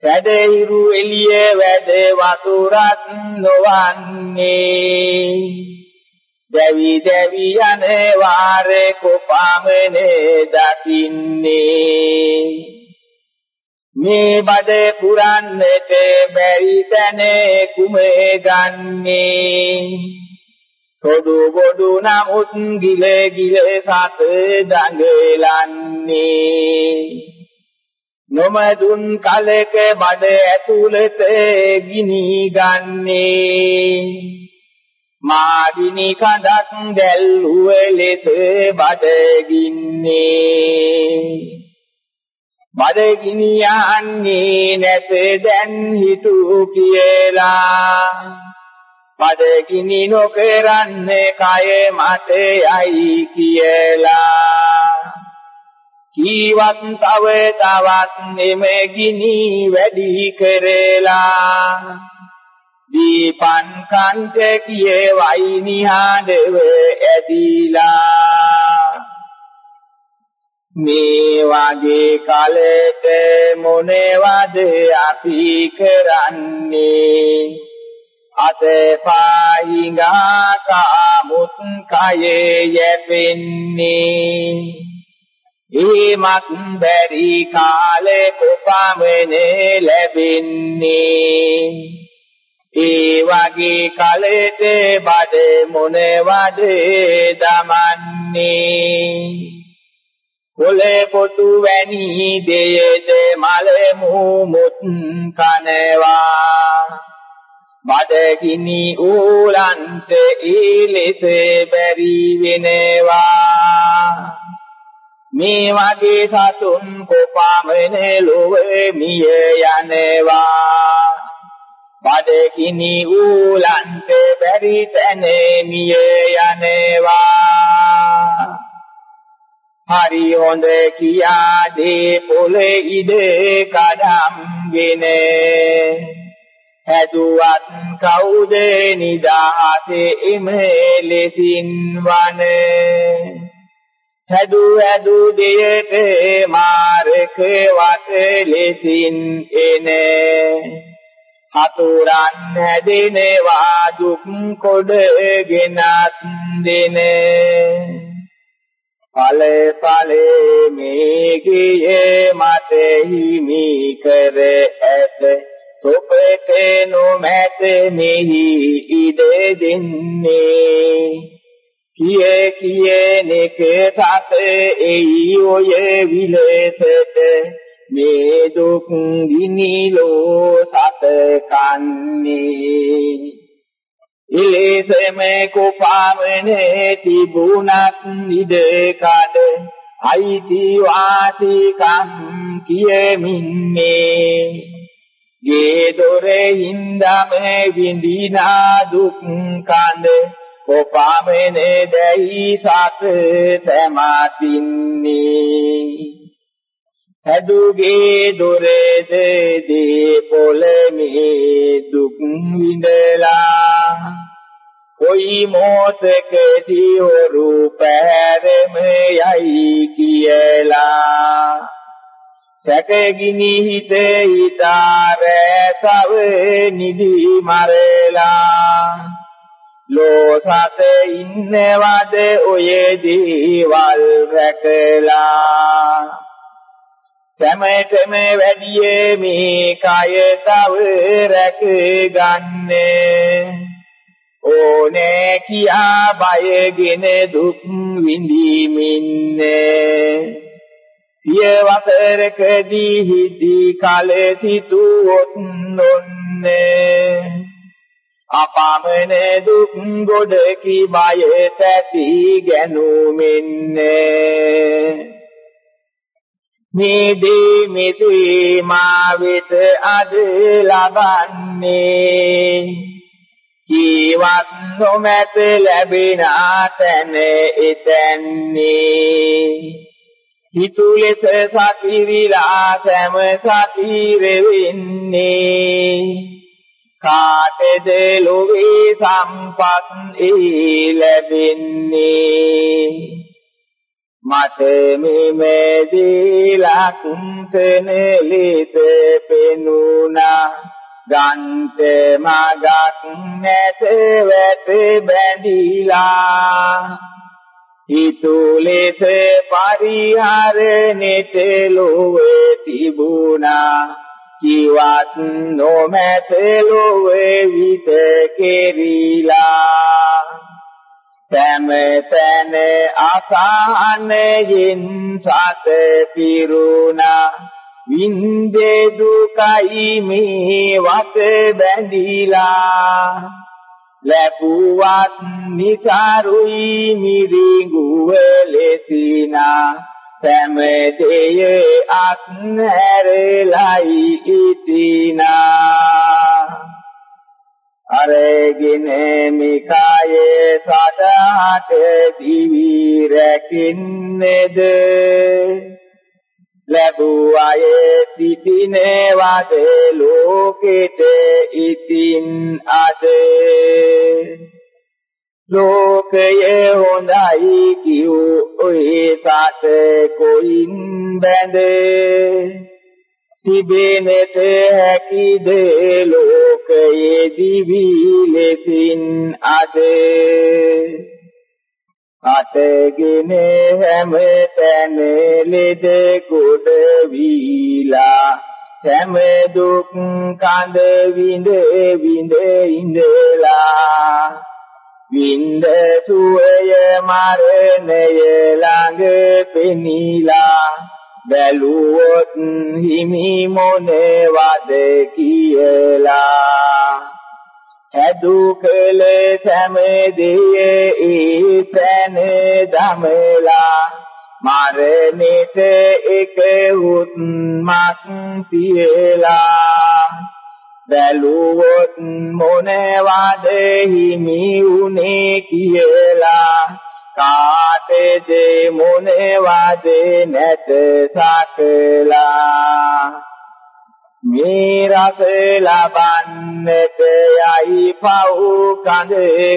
සැදහිරු එළිය වැඩ වතුරක් නොවන්නේ. දැවි දැවි යන වාරේ කොපමණේ දකින්නේ. මේ බඩ පුරන්නට බැරි තැන කුමේ ගන්නේ? කොඩු ගොඩු නමුත් ගිල ගිල සත දඟලන්නේ. නොමදුන් කලක බඩ ඇතුළත ගිනි ගන්නේ. මාගිනි කඳක් දැල්ුව ලෙස බඩගින්නේ බඩගිනි යන්නේ නැත දැන් හිතු කියලා. බඩගිනි නොකරන්නේ කය මට යයි කියලා. කීවත් තව තවත් නෙමෙගිනි වැඩි කරලා. දීපන් කන්ට කියේ වයි නිහඬව ඇදිලා. මේ වගේ කලට මොනවද අපි කරන්නේ? අතපාහිඟා කාමුත් කයේ යැපෙන්නේ ඊමත් බැරි කාලේ කොපමණේ ලැබෙන්නේ. ඒ වගේ කලෙට බඩ මොනවද දමන්නේ? කොලේ පොතු වැනි දෙයද මල මුමුත් කනවා බඩගිනි ඌලන්ට ඊලෙස බැරි වෙනවා. මේ වගේ සතුන් කොපමණ ලොවේ මිය යනවා. බඩකිනි ඌලන්ට බැරි තැන මිය යනවා. හරි හොඳ කියා දේ පොලේ ඉද කඩම්ගෙන හැදුවත් කවුද නිදාසේ එමෙලෙසින් වනේ හැදු හැදු දෙයට මාරක වට ලෙසින් එනේ. හතුරන් හැදෙනවා දුක් කොඩගෙනත් දෙනේ ඵල ඵලේ මේකයේ මත හිමි කර ඇත. සොපට නොමැත මෙහි ඉද දෙන්නේ. කියේ කියේ නෙකේ සත එයි ඔය විලසට. මේ දුක් ගිනිලෝ සත කන්නේ. ඉලෙසම කුපාවනේ තිබුණත් ඉද කඩ. අයිති වාසිකම් කියෙමින්නේ. ගේ දොරේ හින්දම විඳිනා දුක් කඳ. කොපමණේ දැයි සත සමාතින්නේ හැදුගේ දොරේද දී පොළමේ දුක් විඳලා. කොයි මොතකදී හොරු පැරම යයි කියලා. සැකගිනි හිත හිතාර සව නිදි මරලා. ලෝසත ඉන්නවද ඔය දේවල් රැකලා. සමතම වැඩියේ මේ කය තව රැක ගන්නේ ඕනේ කියා බයගෙන දුක් විඳිමින්නේ. සිය වසරකදී හිටි කල සිටුවොත් නොන්නේ. අපමණ දුක් ගොඩ කි බය තැති ගැනුමින්නේ. මේ දී මිසී මා වෙත අද ලබන්නේ. ජීවත් නොමැත ලැබෙන තැන එතැන්නේ. හිතු ලෙස සතිවිලා සෑම සතිර වෙන්නේ කාටද ලෝවේ සම්පත් ඒ ලැබෙන්නේ? මට මෙමෙදී ලක්තන ලෙස පෙනුණා. ගන්ත මගක් නැත වැට බැඳිලා. හිතුලෙස පරිහරණෙට ලෝවේ තිබුණා. කිවත් නොමැත ලොවේ විත කෙරිලා. සෑම තැන අසහනයෙන් සත පිරුණා. වින්දේ දුකයි මේ වත බැඳිලා. ලැබුවත් නිසරුයි මිරිඟුව ලෙසිනා. සෑමදෙය අත්හැරලයි ඉතිනා. අරගෙන මිකායේ සදාට දිවි රැකින්නේද? ලැබූ අය සිටිනේ වද ලෝකෙට ඉතින් අද. ලෝකයේ හොඳයි කිව් ඔය සත කොයින් බැඳ? තිබෙනත හැකිද ලෝකයේ දිවි ලෙසින් අද. අතගෙන හැම තැන ලෙඩ කොට වීලා. සෑම දුක් කඳ විඳ විඳ ඉඳලා. වින්ද සුවය මරණය ළඟ පෙනිලා. බැලුවොත් හිමි මොනවද කියලා. හැදු කළ සෑම දෙය ඒ තැන දමලා මරණිත එක හුත්මක් පියලා බැලුවොත් මොනවද හිමි උනේ කියලා කාටද මොනවද නැත සකලා මේ රස ලබන්නට යයි පව් කඳ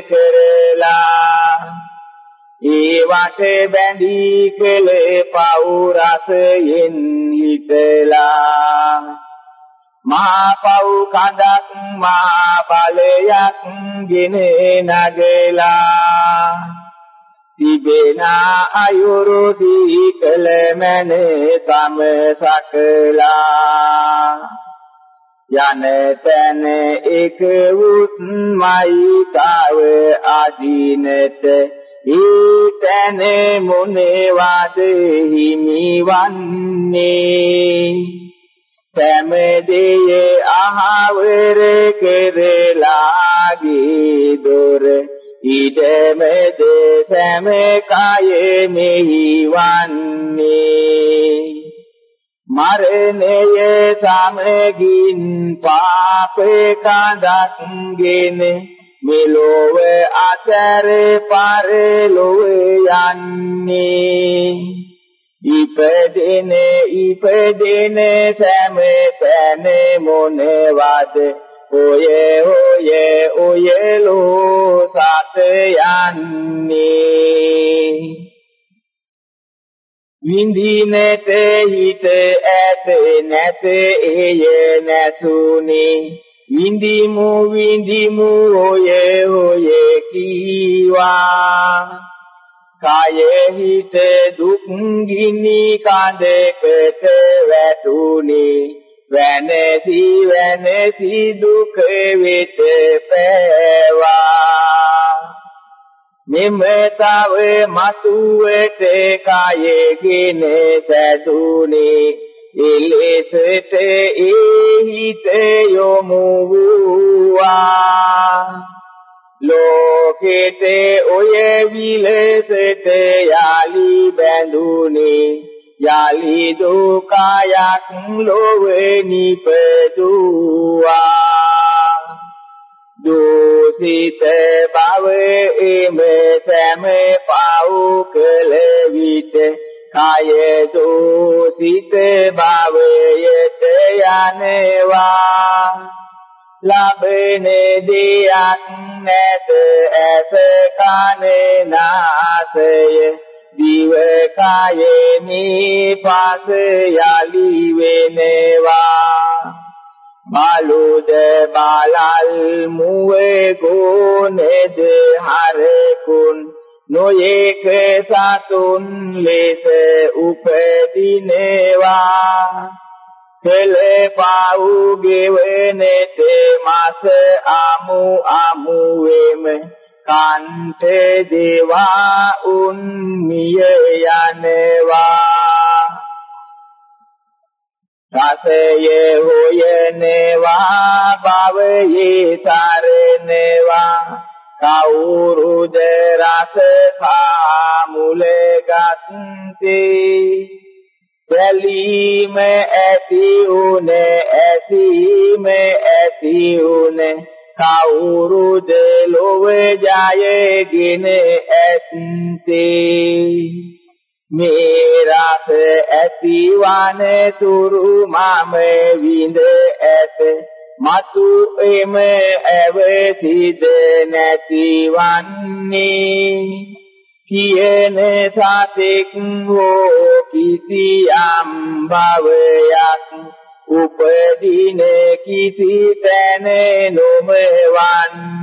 කරලා. ඒවට බැඳී කෙලේ පව් රසයෙන් හිතලා මා පව් කඳක් මා බලයක් ගෙන නගලා. තිබෙන අයුරු දී කල මන සම සකලා. යන තැන එක උත්මයි තව අදීනට. ඊතන මොනවාද හිමිවන්නේ? සෑමදේ අහවර කෙරලාගේ දොර. ඉඩමද සෑම කයේ මෙහිවන්නේ. මරණය සමගින් පාපේ කඳක්ගෙන මෙලොව අතර පරලොව යන්නේ. ඉපදෙන ඉපදෙන සෑම තැන මොනවද ඔය ඔය ඔයලෝ සත යන්නේ. විඳිනට හිත ඇත නැත එය නැසුනේ විඳිමු විඳිමු ඔය ඔය කීවා. කාය හිත දුක් ගිනි කඳකට වැටුනේ වැනසි වැනසි දුක වෙත පෑවා. මෙම තව මතුවට කායගෙන සැදුනේ. එලෙසට ඒ හිත යොමු වූවා. ලෝකෙට ඔය විලසට යාලි බැඳුනේ. යාලි දුකයක් ලොවේ නිපදුවා. දෝසිත බව එම සෑම පව් කළ විට කය දෝසිත භවයට යනවා. ලබන දෙයක් නැත ඇස කන නාසය දිව කය මේ පස යලි වෙනවා. බලුද බලල් මුවේ ගෝනේද හරකුන් නොයේක සතුන් ලෙස උපදිනවා. කෙලේ පාවු ගෙවනෙත මාස අමු අමු වෙම කාන්ත දේවා උන්මිය යනවා. රසයේ හොයනවා භවයේ තරනවා. කවුරුද රස කාමුල ගත්තේ? බැලීම ඇති උනේ ඇසීම ඇති උනේ. කවුරුද ලොව ජයගෙන ඇත්තේ? මේ රස ඇතිවන තුරු මම විඳ ඇත. මතු එම ඇවසිද නැතිවන්නේ කියන සතෙක් හෝ කිසියම් භවයක් උපදින කිසි තැන නොමවන්නේ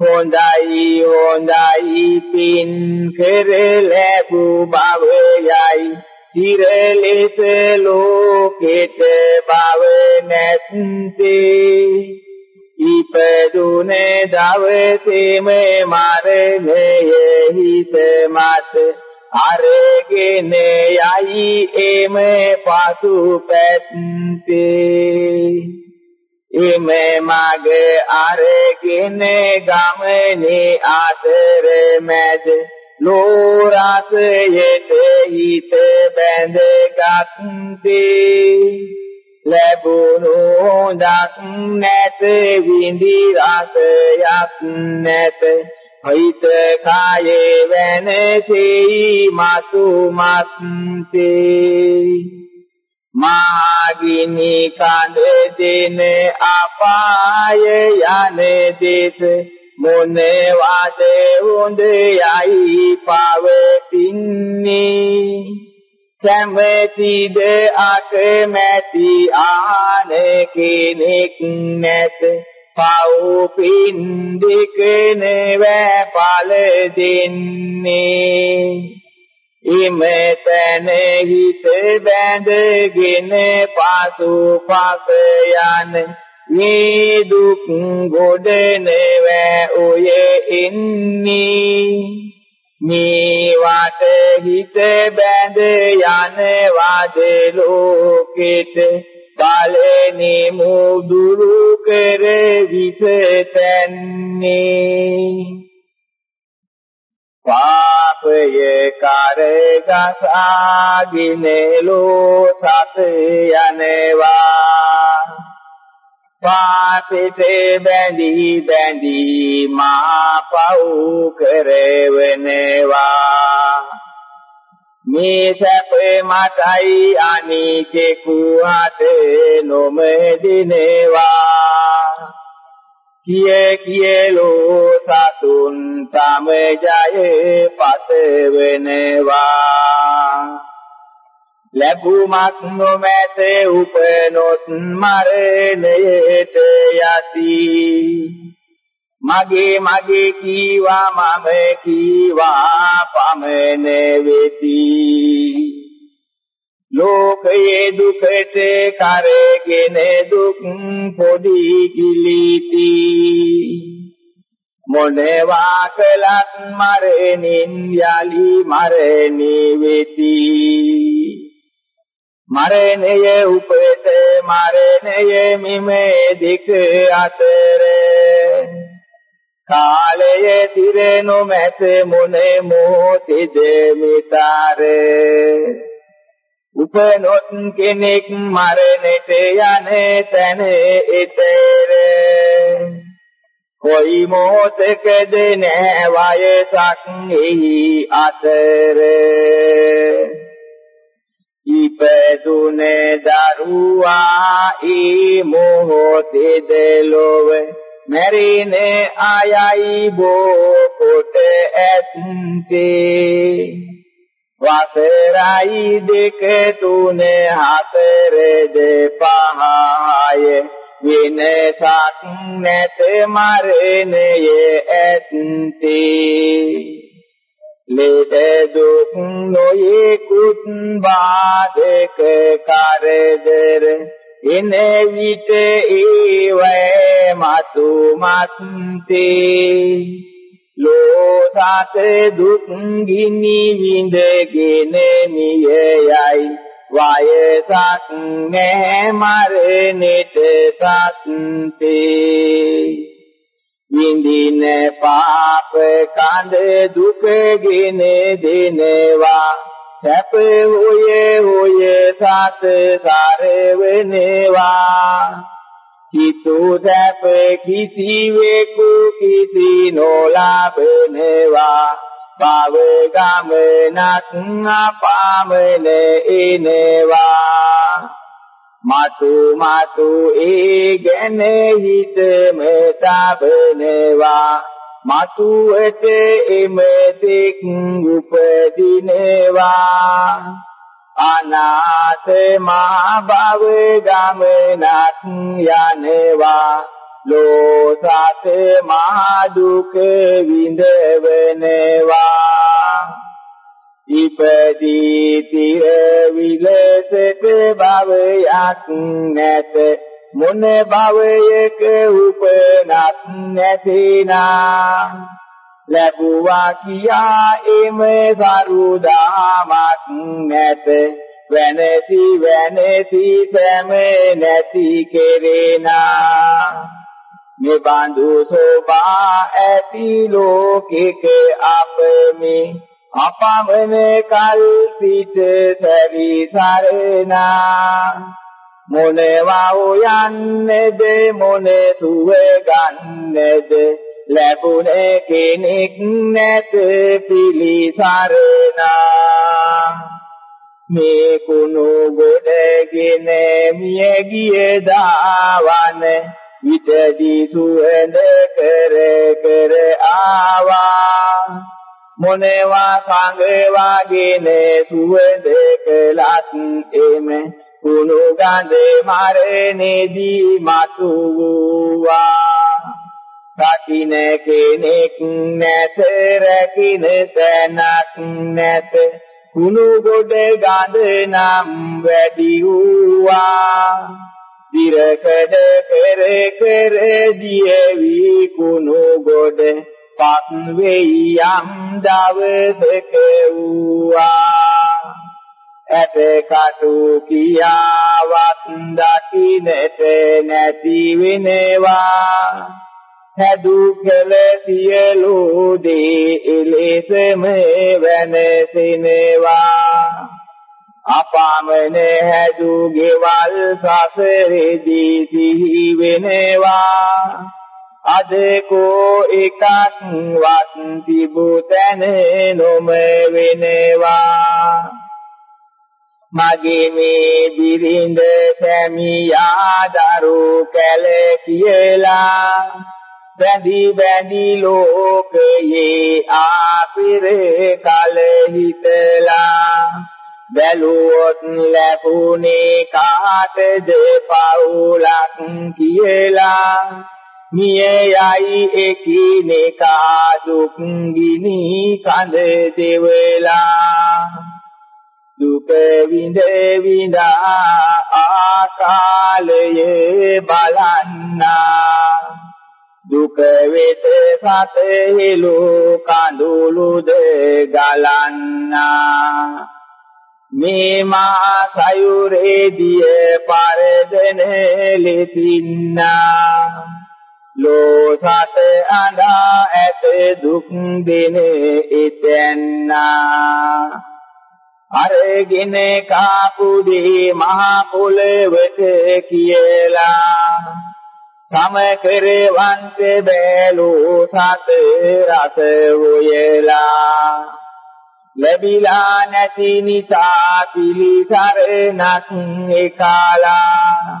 හොඳයි හොඳයි පින් කර ලැබූ භවයයි. තිර ලෙස ලෝකෙට භව නැත්තේ ඉපදුනේ දවසේම මරණය හිත මත අරගෙන යයි එම පසු පැත්තේ. එම මග අරගෙන ගමනේ අතර මැද ලෝ රසයට හිත බැඳගත්තේ. ලැබුණු දක් නැත විඳි රසයක් නැත. හිත කායේ වෙනසී මතු මත්තේ මාගිනි කඳ දෙන අපාය යන දෙස මොනවාද හොඳ යයි පවතින්නේ. කැමැතිද අකමැති ආන කෙනෙක් නැත. පව් පින් දෙකන වැපල දෙන්නේ ඉමෙතන හිත බැඳගෙන පසු පස යන මේ දුක් ගොඩන වැ ඔය ඉන්නේ. මේ වට හිත බැඳ යන වද ලෝකෙට බලෙනි මුදුරු කර විසතන්නේ පාපය කරගසාගෙන ලෝ සත යනවා. පාපෙට බැඳී බැඳී මා පව් කරවනවා. මේ සැප මතයි අනිකෙකු අත නොමදිනවා. කිය කියලෝ සතුන් තම ජය පතවනවා ලැබුමක් නොමැත උපනොත් මරණයට යති. මගේ මගේ කීවා මම කීවා පමන වෙති. ලෝකයේ දුකට කරගෙන දුක් පොඩි කිලිති මොනවා කලත් මරණින් යලි මරණි වෙති. මරණය උපත මරණය මිමේ දික අතරේ කාලය තිරෙනු මැත මොනේ මොහොතෙද මිතර උපනොත් කෙනෙක් මරණයට යන තැන ඊතර කොයි මොහොතකද නෑ වයසක් එහි අතර ඉපදුනේ දරුවා ඊ මොහොතෙද ලොවේ මැරිනේ ආයයි බෝ කොට ඇත්තේ. වසරයි දෙක තුන හතර දෙපහය විනසක් නැත මරණයේ ඇත්තේ. ලෙඩ දුක් නොයෙකුත් බාධක කරදර එන විට ඒවැ මතු මත්තේ ලෝසත දුක් ගිනි විඳගෙන නියයයි. වයසක් නැහැ මරණෙට සත්තේ. විඳින පාප කඳ දුකගෙන දෙනවා. සැප හොය හොය සත සරවෙනවා කිතු සැප කිසිවෙකු කිසි නොලබනවා. භව ගමනක් අපාමන එනවා. මතු මතු ඒ ගැන හිතම තබනවා. මතුවට එම දෙක් උපදිනවා. අනාථ මා භව ගමනක් යනවා. ලෝසත මා දුක විඳවනවා. ඉපදී තිර විලසට භවයක් නැත. මොන භවයක උපනත් නැතිනා? ලැබුවා කියා එම සරුදාමක් නැත. වෙනසි වෙනසි සෑම නැති කෙරේනා. නිබඳු සෝභා ඇති ලෝකික අපමි. අපමණ කල් සිට සැරිසරනා මොනවා යන්නේද මොන සුව ගන්නේද? ලැබුණේ කෙනෙක් නැත පිලිසරනා මේ කුණු ගොඩගෙන මිය ගිය දාවන විතදී සුවඳ කර කර ආවා. මොනවා සංගවාගෙන සුවඳ කළත් එමෙ කුණු ගඳ මරණේදී මතු වූවා. රකින්න කෙනෙක් නැත රකින්න තැනක් නැත. කුණු ගොඩ ගඳ නම් වැඩි වූවා. දිරකඩ කර කර දියවි කුණු ගොඩ. පත් වෙයි යම් දවසක වූවා. ඇත කටු කියාවත් දකින්නට නැති වෙනවා. හැදු කළ සියලු දේ එලෙසම වෙනසිනවා. අපාමන හැදු ගෙවල් සසරේදී සිහි වෙනවා. අද කෝ එකක් වත් තිබුතන නොම වෙනවා මගේ මේ බිරිඳ සැමියා දරු කැල කියලා. බැඳි බැඳි ලෝකයේ ආපිරේ කල හිතලා බැලුවොත් ලැබුණේ කාටද පවුලක් කියලා. මිය යයි එකිනෙකා දුක් ගිනි කඳ දෙවලා. දුක විඳ විඳා ආකාලයේ බලන්නා. දුක වෙත සතෙහිලු කඳුළුද ගලන්නා. මේ මා සයුරේදිය පරදන ලෙසින්නා ලෝසත අඳා ඇත දුක් දෙන එතැන්නා අරගෙන කාපුදී මහ පොළවට කියලා. සම කරවන්ත බැලූ සත රස වූයලා. ලැබිලා නැති නිසා පිලිසරණක් ඒකාලා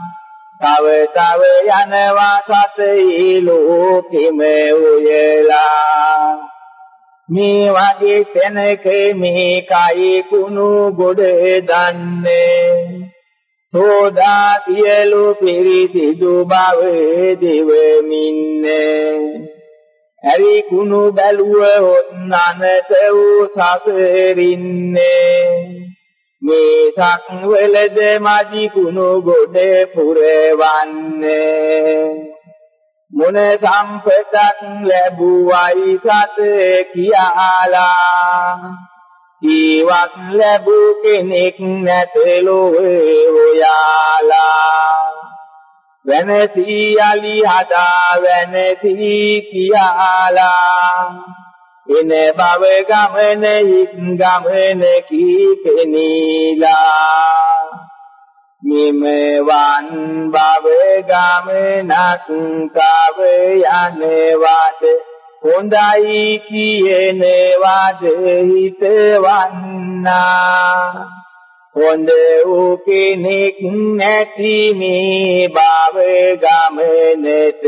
තව තව යනවා සතේ ලෝකෙම උයලා මේ වගේ තැනක මේ කයි කුණු ගොඩ දන්නේ. සෝදා සියලු පිරිසිදු බව දෙවමින්නේ. හරි කුණු බැලුවොත් නනත වූ සසරින්නේ. මේ සක්වලද මදි කුණු ගොඩ පුරවන්නේ. මොන සම්පතක් ලැබුවයි සත කියාලා. ජීවත් ලැබූ කෙනෙක් නැත ලෝවේ හොයාලා වෙනසී යලි හදා වෙනසී කියාලා. එන බව ගමන හිත් ගමන කීපෙනීලා මෙමවන් බව ගමනක් කව යනවාද? හොඳයි කියනවාද හිතවන්නා? හොඳ වූ කෙනෙක් නැති මේ බව ගමනට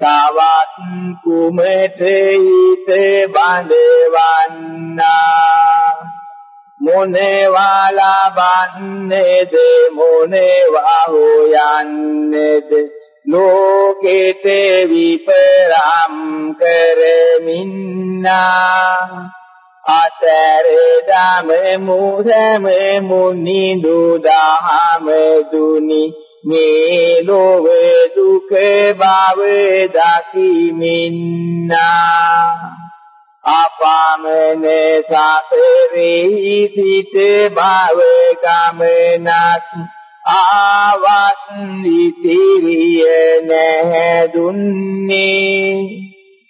තවත් කුමට හිත බඳවන්නා? මොනවා ලබන්නේද මොනවා හොයන්නේද ලෝකෙත විපරම් කරමින්නා. අතර දම මුරම මුනිදු දහම දුනි. මේ ලෝව දුක බව දකිමින්නා. අපාමන සසරේ සිට භව ගමනක් ආවත් ඉතිරිය නැහැ දුන්නේ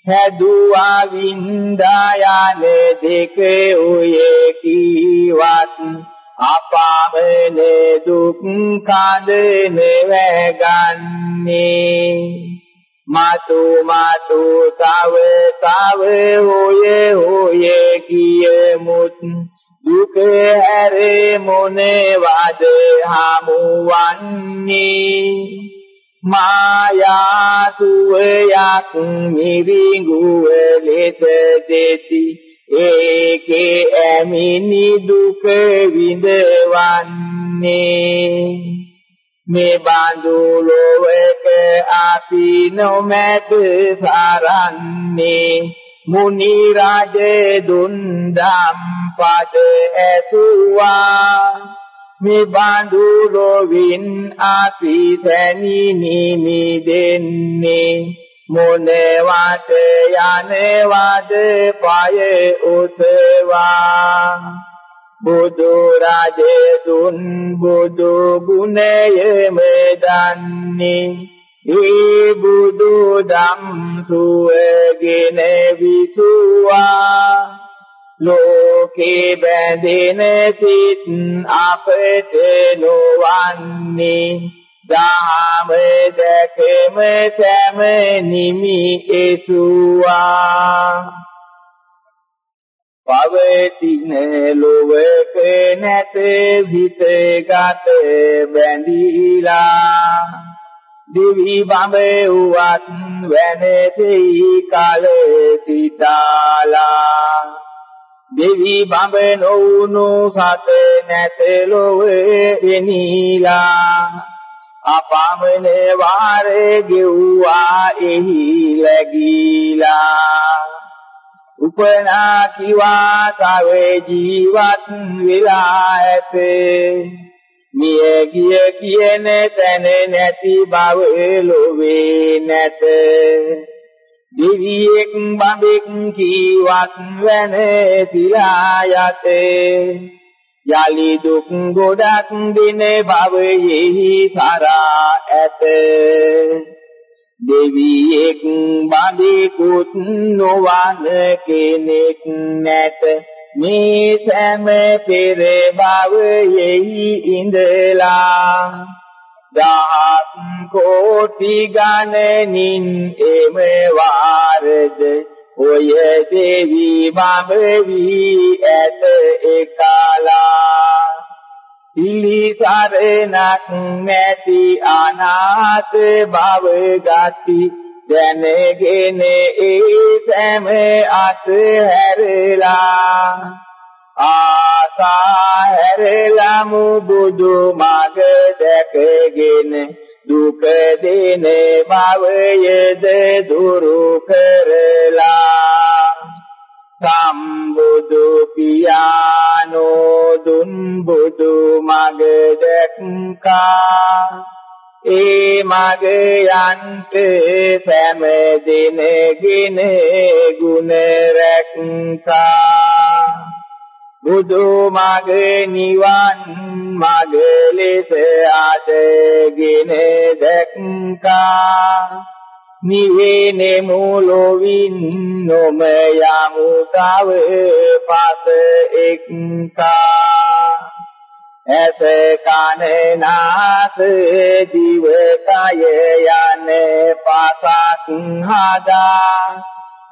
හැදුවා වින්දා යන දෙක උයේ කීවත් අපාවන දුක් කඳන වැගන්නේ මතු මතු තව තව හොයේ හොයේ කියමුත් දුක හැර මොනවද හමුවන්නේ මායා සුවයක් මිරිඟුව ලෙස දෙති ඒකේ ඇමිනි දුක විඳවන්නේ මේ බඳු ලෝවක අපි නොමැත සරන්නේ. මුනි රජ දුන්දම් පද ඇසුවා. මේ බඳු ලොවින් අපි සැනිනි නිදෙන්නේ මොනවට යනවද? පය උසවා. බුදු රජේ දුන් බුදු ගුණයම දන්නේ ඒ බුදු දම් සුවගෙන විසුවා. ලෝකේ බැඳෙන සිත් අපට නොවන්නේ. දහම දැකම සෑම නිමි එසුවා. පවතින ලොවක නැත හිතගත බැඳීලා. දිවි බඹ උවත් වෙනසෙයි කල සිතාලා දෙවි බඹ නොවුණු සත නැත ලොව එනීලා. අපාමන වාරේ ගෙව්වා එහි läගීලා උපනා කිවා තව ජීවත් වෙලා ඇත. මිය ගිය කියන තැන නැති බව ලොවේ නැත. දිවියෙක් බඹෙක් කීවත් වෙනසිලා යතේ. යලි දුක් ගොඩක් දින භවයෙහි සරා ඇත. දෙවියෙක් බඳෙකුත් නොවන කෙනෙක් නැත. මේ සෑම පෙර භවයෙහි ඉඳලා දහස් කෝටි ගණනින් එම වාරද ඔය දෙවි මම වී ඇත එකලා. ඉලිසරණක් නැති අනාථ භව ගති දැනගෙන ඒ සෑම අතහැරලා ආසා හැරලමු බුදු මග දැකගෙන දුක දෙන භවයද දුරු කරලා සම්බුදු පියානෝ දුන් බුදු මග දැක්කා. ඒ මග යන්ට සෑම දිනගෙන ගුණ රැක්කා. බුදු මග නිවන් මග ලෙස අදගෙන දැක්කා. නිවේනේ මුලොවින් නොම යමු තව පස එක්කා. ඇස කන නාස දිව කය යන පසක් හදා.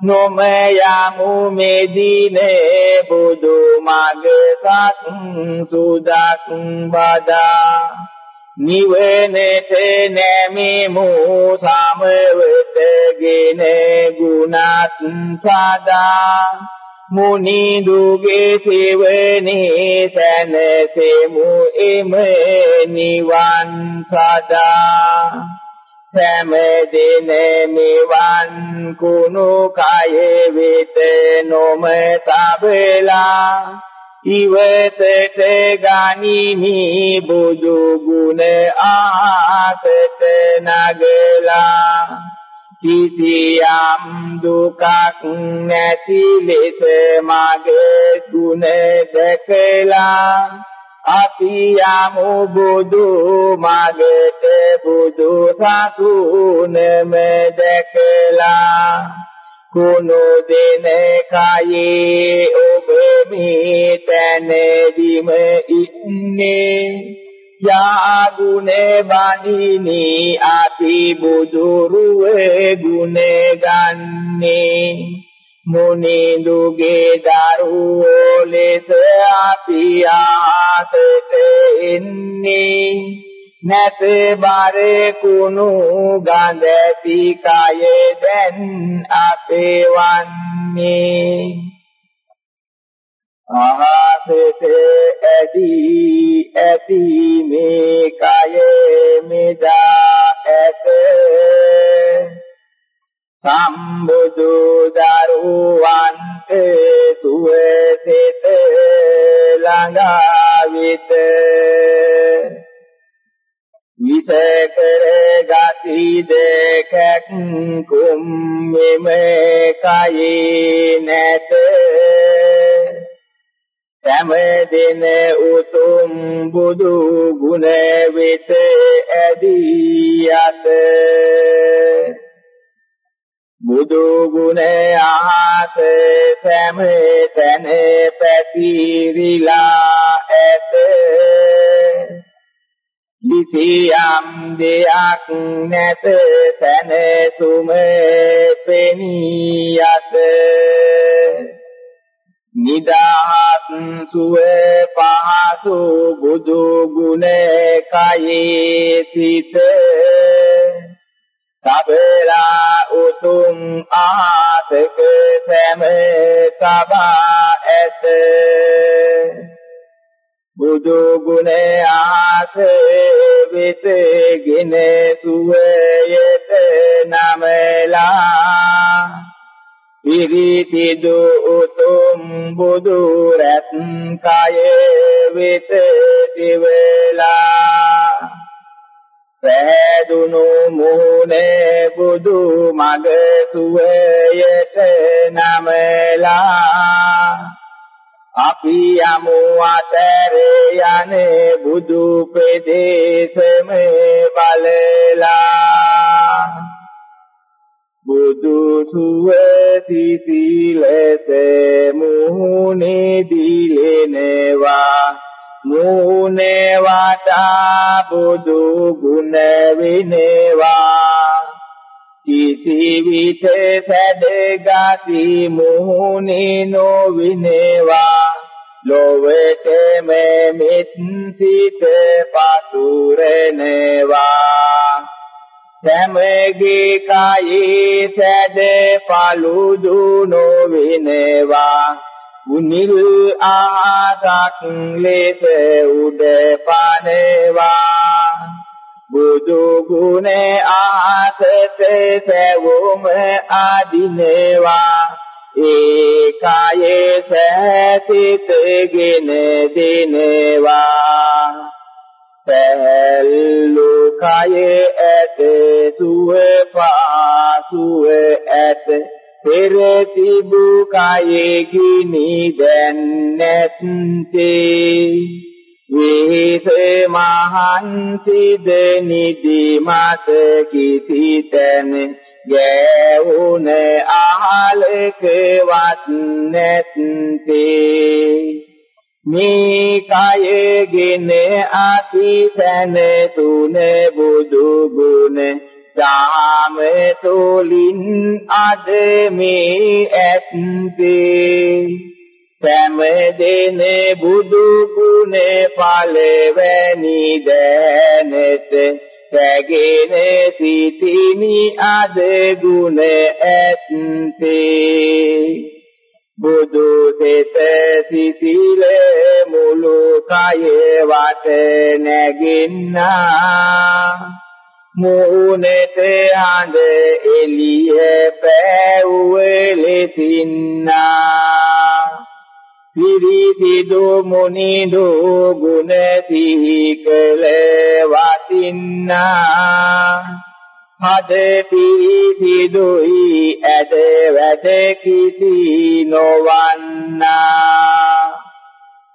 නොම යමු මෙදිනේ බුදු මග සත් සුදක් බදා. නිවනට නැමෙමු සමවතගෙන ගුණත් සදා. මුනි දුගේ සෙවනේ සැනසෙමු එම නිවන් සදා. සෑම දින නිවන් කුණු කය වෙත නොම තබලා ඉවතට ගනිමි බුදු ගුණ ආසත නගලා. කිසියම් දුකක් නැති ලෙස මගේ ගුණ දැකලා. අපි යමු බුදු මගට බුදු සසුනම දැකලා. කුණු දින කයේ ඔබ මේ තැනදිම ඉන්නේ. යාගුනේ බණිනි අපි බුදුරුවේ ගුනේ ගන්නේ. මුනිඳුගේ දරුවෝ ලෙස අපි ආසට එන්නේ. නැත බරේ කුණු ගඳ ඇති කය දැන් අපේ වන්නේ ආහසෙත ඇදී ඇති මේ කය මෙදා ඇත. සම්බුදු දරුවන්ට සුවසෙත ළඟා විත. විසකර ගති දෙකක් කුම් මෙම කයේ නැත සෑම උතුම් බුදු ගුණ වෙත ඇදී යත බුදු ගුණ ආස සෑම තැන පැතිරිලා ඇත. කිසියම් දෙයක් නැත සැනසුම පෙනී යත නිදාත් සුව පහසු බුදු ගුණ කයේ සිට සබලා උතුම් ආසක සෑම සබා ඇත. බුදු ගුණ ආසේ විතගෙන සුවයත නමලා. පිරිසිදු උතුම් බුදු රැත් කය වෙත දිවලා. පෑදුණු මුහුණේ බුදු මග සුවයට නමලා. අපි යමු අතර යන්නේ බුදු ප්‍රදේශම බලලා. බුදු සුවති සීලස මුහුණේ දිලෙනවා. මුහුණේ වටා බුදු ගුණ විනේවා. කිසි විට සැඩගති මුහුණේ නොවිනේවා. ලොවට මෙත් සිත පසුරනවා සමගේ කයේ සැඩ පළුදු නොවිනේවා. උනිල් ආසක් ලෙස උඩ පනවා. බුදු ගුණ ආසත සැවුම ආදිනේවා ඒකායේ සෑසිතගෙන දිනේවා. පැල්ලු කයේ මහන්සිද නිදි මත කිසි තැන ගෑවුන ආලකවත් නැත්තේ. මේ කයගෙන අතිසන තුන බුදු ගුණ සාම තුලින් අද මේ ඇත්තේ. සෑම දින බුදු ගුණ පළවැනි දැනට සැගෙන සිටිමි අද ගුණ ඇත්තේ. බුදු සිත සිසිල මුළු කය වට නැගින්නා. මූණට හඳ එළිය පෑවුවේ ලෙසින්නා. පිරිසිදු මුනිදු ගුණ සිහි කළ වසින්නා හද පිරිසිදුයි ඇද වැඩ කිසි නොවන්නා.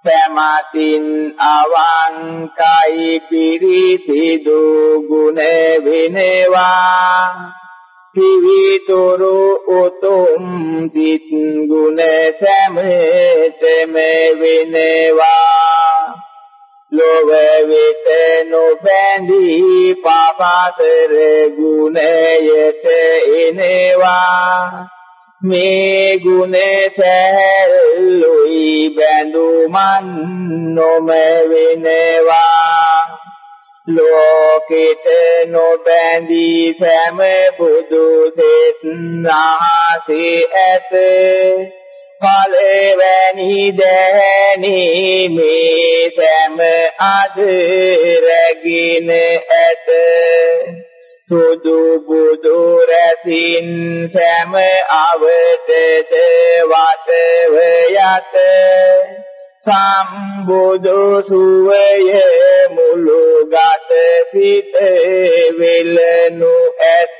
සමතින් අවංකයි පිරිසිදු ගුණ වෙනවා. පිවිතුරු උතුම් සිත් ගුණ සෑමතෙම වෙනවා. ලෝව වෙත නොබැඳී පාපතර ගුණයට එනවා. මේ ගුණ සැලුයි බැඳුමන් නොම වෙනවා. ලෝකෙට නොබැඳී සෑම බුදු සෙත් ආසේ ඇත. පළවැනි දැනී මේ සෑම අද රැගෙන ඇත. සුදු බුදු රැසින් සෑම අවතද වතව යත සම්බුදු සුවය මුළු ගත සිත වෙලනු ඇත.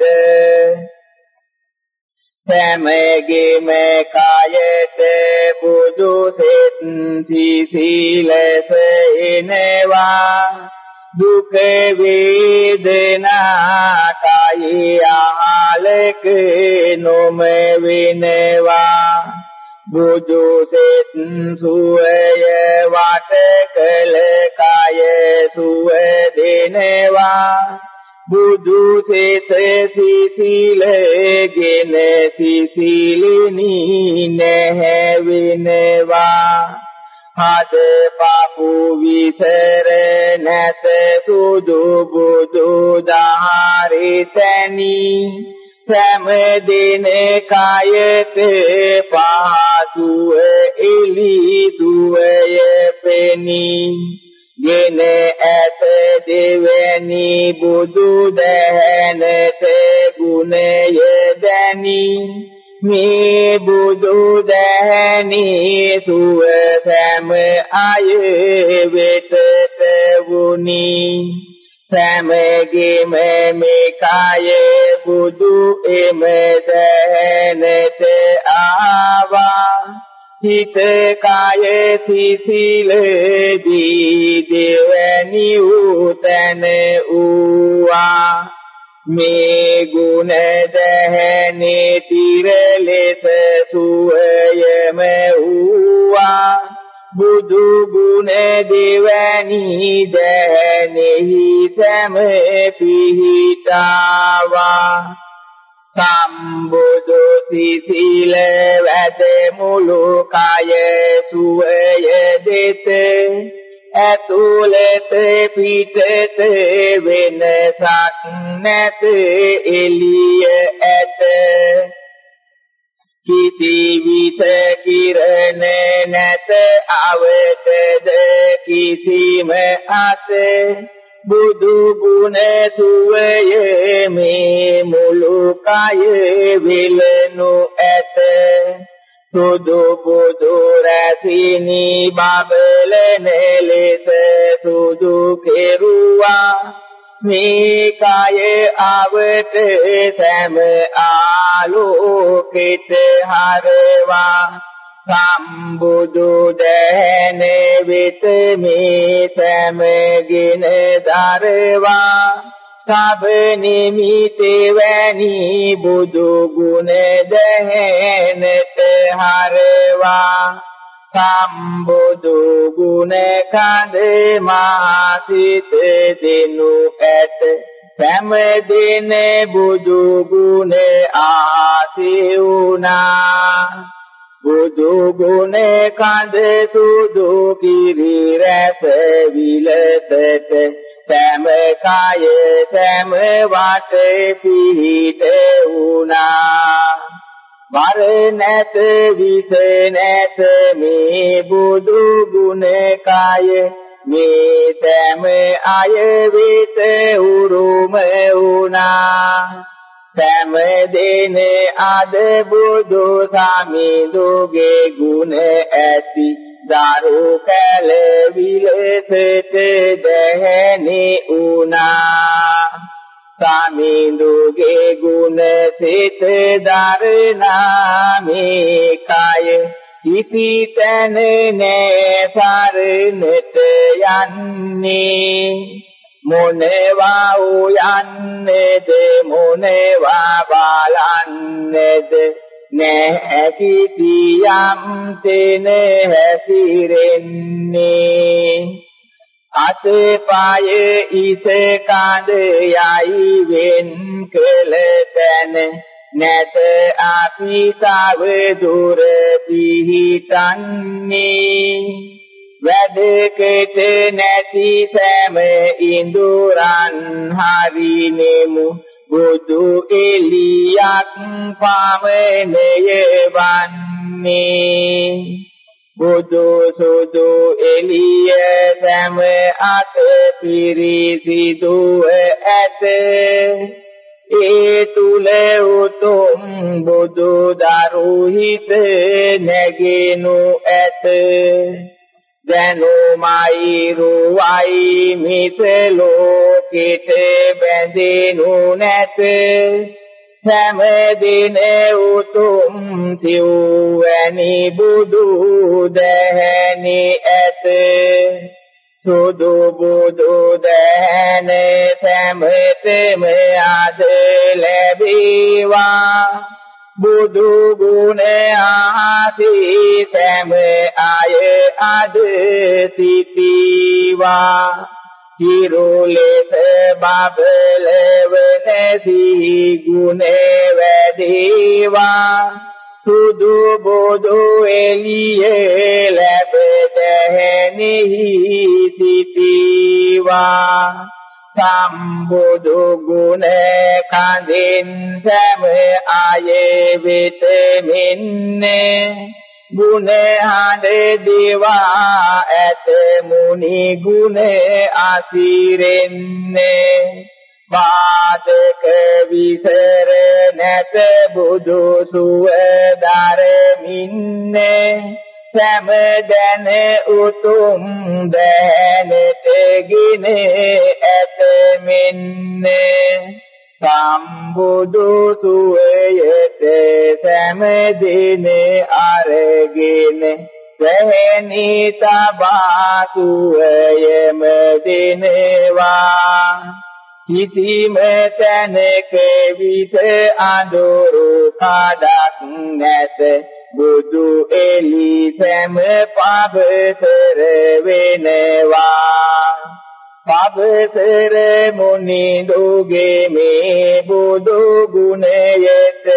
සෑමගේම කායත බුදු සෙත් සීලස එනවා. දුක වේදනා කයි ආලක නොම වෙනවා. බුදු සෙත් සුවය වට කළ කය සුව දෙනවා බුදු සෙත සිසිලගෙන සිසිලිනී නැහැ වෙනවා හද පපු විසර නැත සුදු බුදු දහරිතනි සෑම දින කයත පාසුව එලි දුවය පෙනි. ගෙන ඇත දෙවැනි බුදු දැනට ගුණය දැනි. මේ බුදු දහනී සුව සෑම අය වෙතට වුනි. සෑමගේම මේ කය බුදු එම දහනට ආවා. හිත කය සිසිල දී දෙවැනි උතන ඌවා මේ ගුණ දැහැනේ තිර ලෙස සුවයම වූවා. බුදු ගුණ දෙවැනි දැහැනෙහි සෑම පිහිටාවා. සම්බුදු සිසිල වැඩ මුළු කය සුවය දෙතේ. ඇතුළත පිටත වෙනසක් නැත එළිය ඇත. කිසි විට කිරණ නැත අවතද කිසිම අත. බුදු ගුණ සුවය මේ මුළු කය විලනු ඇත. සුදු බුදු රැසිනි බබලන ලෙස සුදු කෙරුවා. මේ කය අවට සෑම ආලෝකිත හරවා. සම්බුදු දැන වෙත මේ සෑමගෙන දරවා. සබ නිමිති වැනි බුදු ගුණ දැහැනට හරවා. සම්බුදු ගුණ කඳ මාසිත දෙනු ඇත. සෑම දින බුදු ගුණ ආසෙවුනා බුදු ගුණ කඳ සුදු කිරි රැස විලසට. සෑම කාය සෑම වාටේ පිහිට වුණා වර නැත විස නැත මේ බුදු ගුණ කාය. මේ සෑම අය වෙත උරුම වුණා. සෑම දින අද බුදු සමිඳුගේ ගුණ ඇති. දරු කැල විලසට දැහැනි උනා සමිඳුගේ ගුණ සිත දරනා මේ කය කිසි තැන නෑ සරණට යන්නේ. මොනවා උයන්නේද මොනවා බලන්නේද? නැහැ කිසියම් තෙන හැසිරෙන්නේ. අතපය ඉස කඳ යයි වෙන් කළ තැන. නැත අපි තව දුර පිහිටන්නේ. වැඩකට නැති සෑම ඉඳුරන් හරිනෙමු බුදු එලියක් පමණය වන්නේ. බුදු සුදු එළිය සෑම අත පිරිසිදුව ඇත. ඒ තුල උතුම් බුදු දරු හිත නැගෙනු ඇත. දැනුමයි රුවයි මිස ලෝකෙට බැඳෙනු නැත. සෑම දින උතුම් සිව්වැනි බුදු දැහැනි ඇත. සුදු බුදු දැහැන සෑමතෙම අද ලැබීවා. බුදු ගුණ ආසී සෑම අය අද සිටීවා. හිරුලෙස බබලවන සිහි ගුණ වැඩිවා සුදු බුදු එළියේ ලැබ දැහැනෙහි සිටීවා සම්බුදු ගුණ කඳින් සෑම ආයේ වෙත මෙන්නේ. ගුණ හඬ දිවා ඇත මුනි ගුණ අසිරෙන්නේ. වාදක විසර නැත බුදු සුවදරමින්නේ සෑම දැන උතුම් දැනට ගින ඇත මෙන්නේ. සම්බුදු සුවයට සෑම දින අරගෙන සැහෙනි තබා සුවයම දිනවා. කිසිම තැනක විස අඳුරු කඩක් නැත. බුදු එලි සෑම පබතර වෙනවා. පබතර මුනි දුගේ මේ බුදු ගුණයට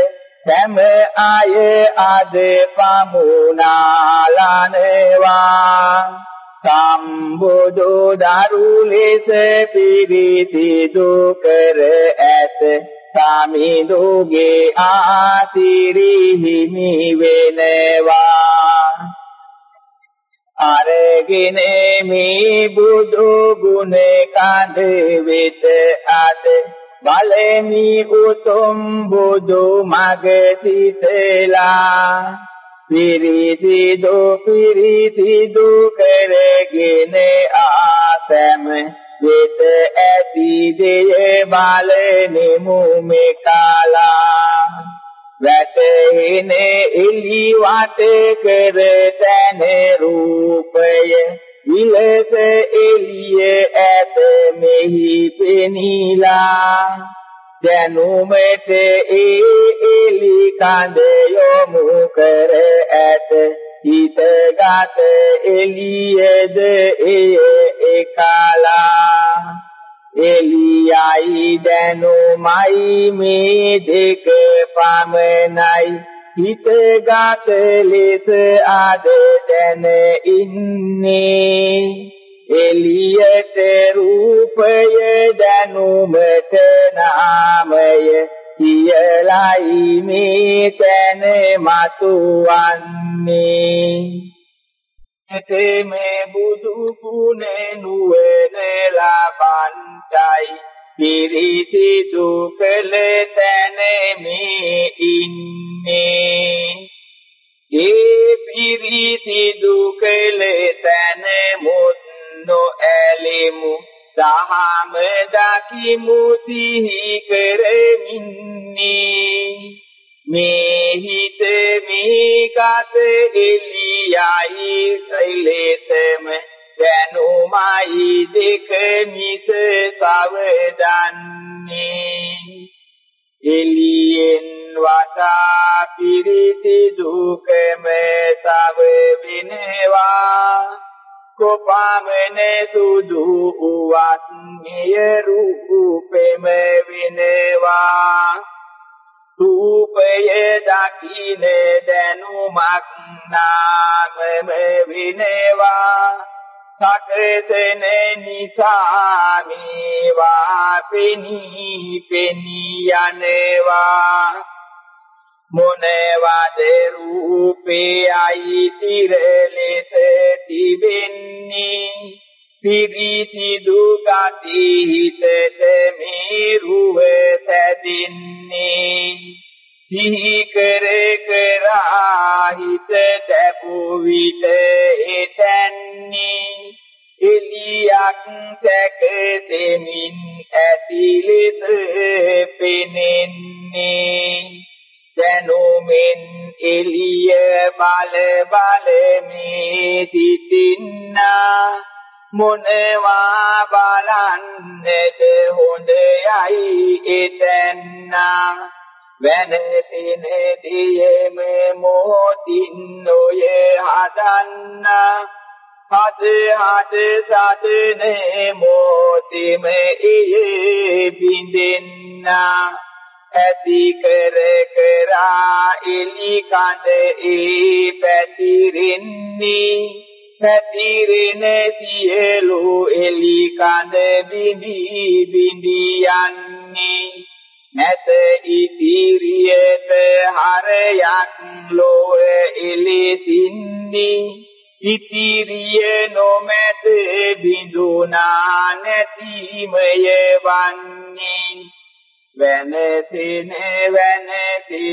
සෑම අය අද පමුණාලනවා. සම්බුදු දරු ලෙස පිරිසිදු කර ඇත. සමිඳුගේ ආසිරි හිමි වෙනවා. අරගෙන මේ බුදු ගුණ කඳ වෙත අද බලමි උතුම් බුදු මග සිතලා. පිරිසිදු පිරිසිදු කරගෙන ආසම වෙත ඇති දෙය බලනෙමු මේ කාලා. වැටෙන එලි වට කර තන රූපය විලස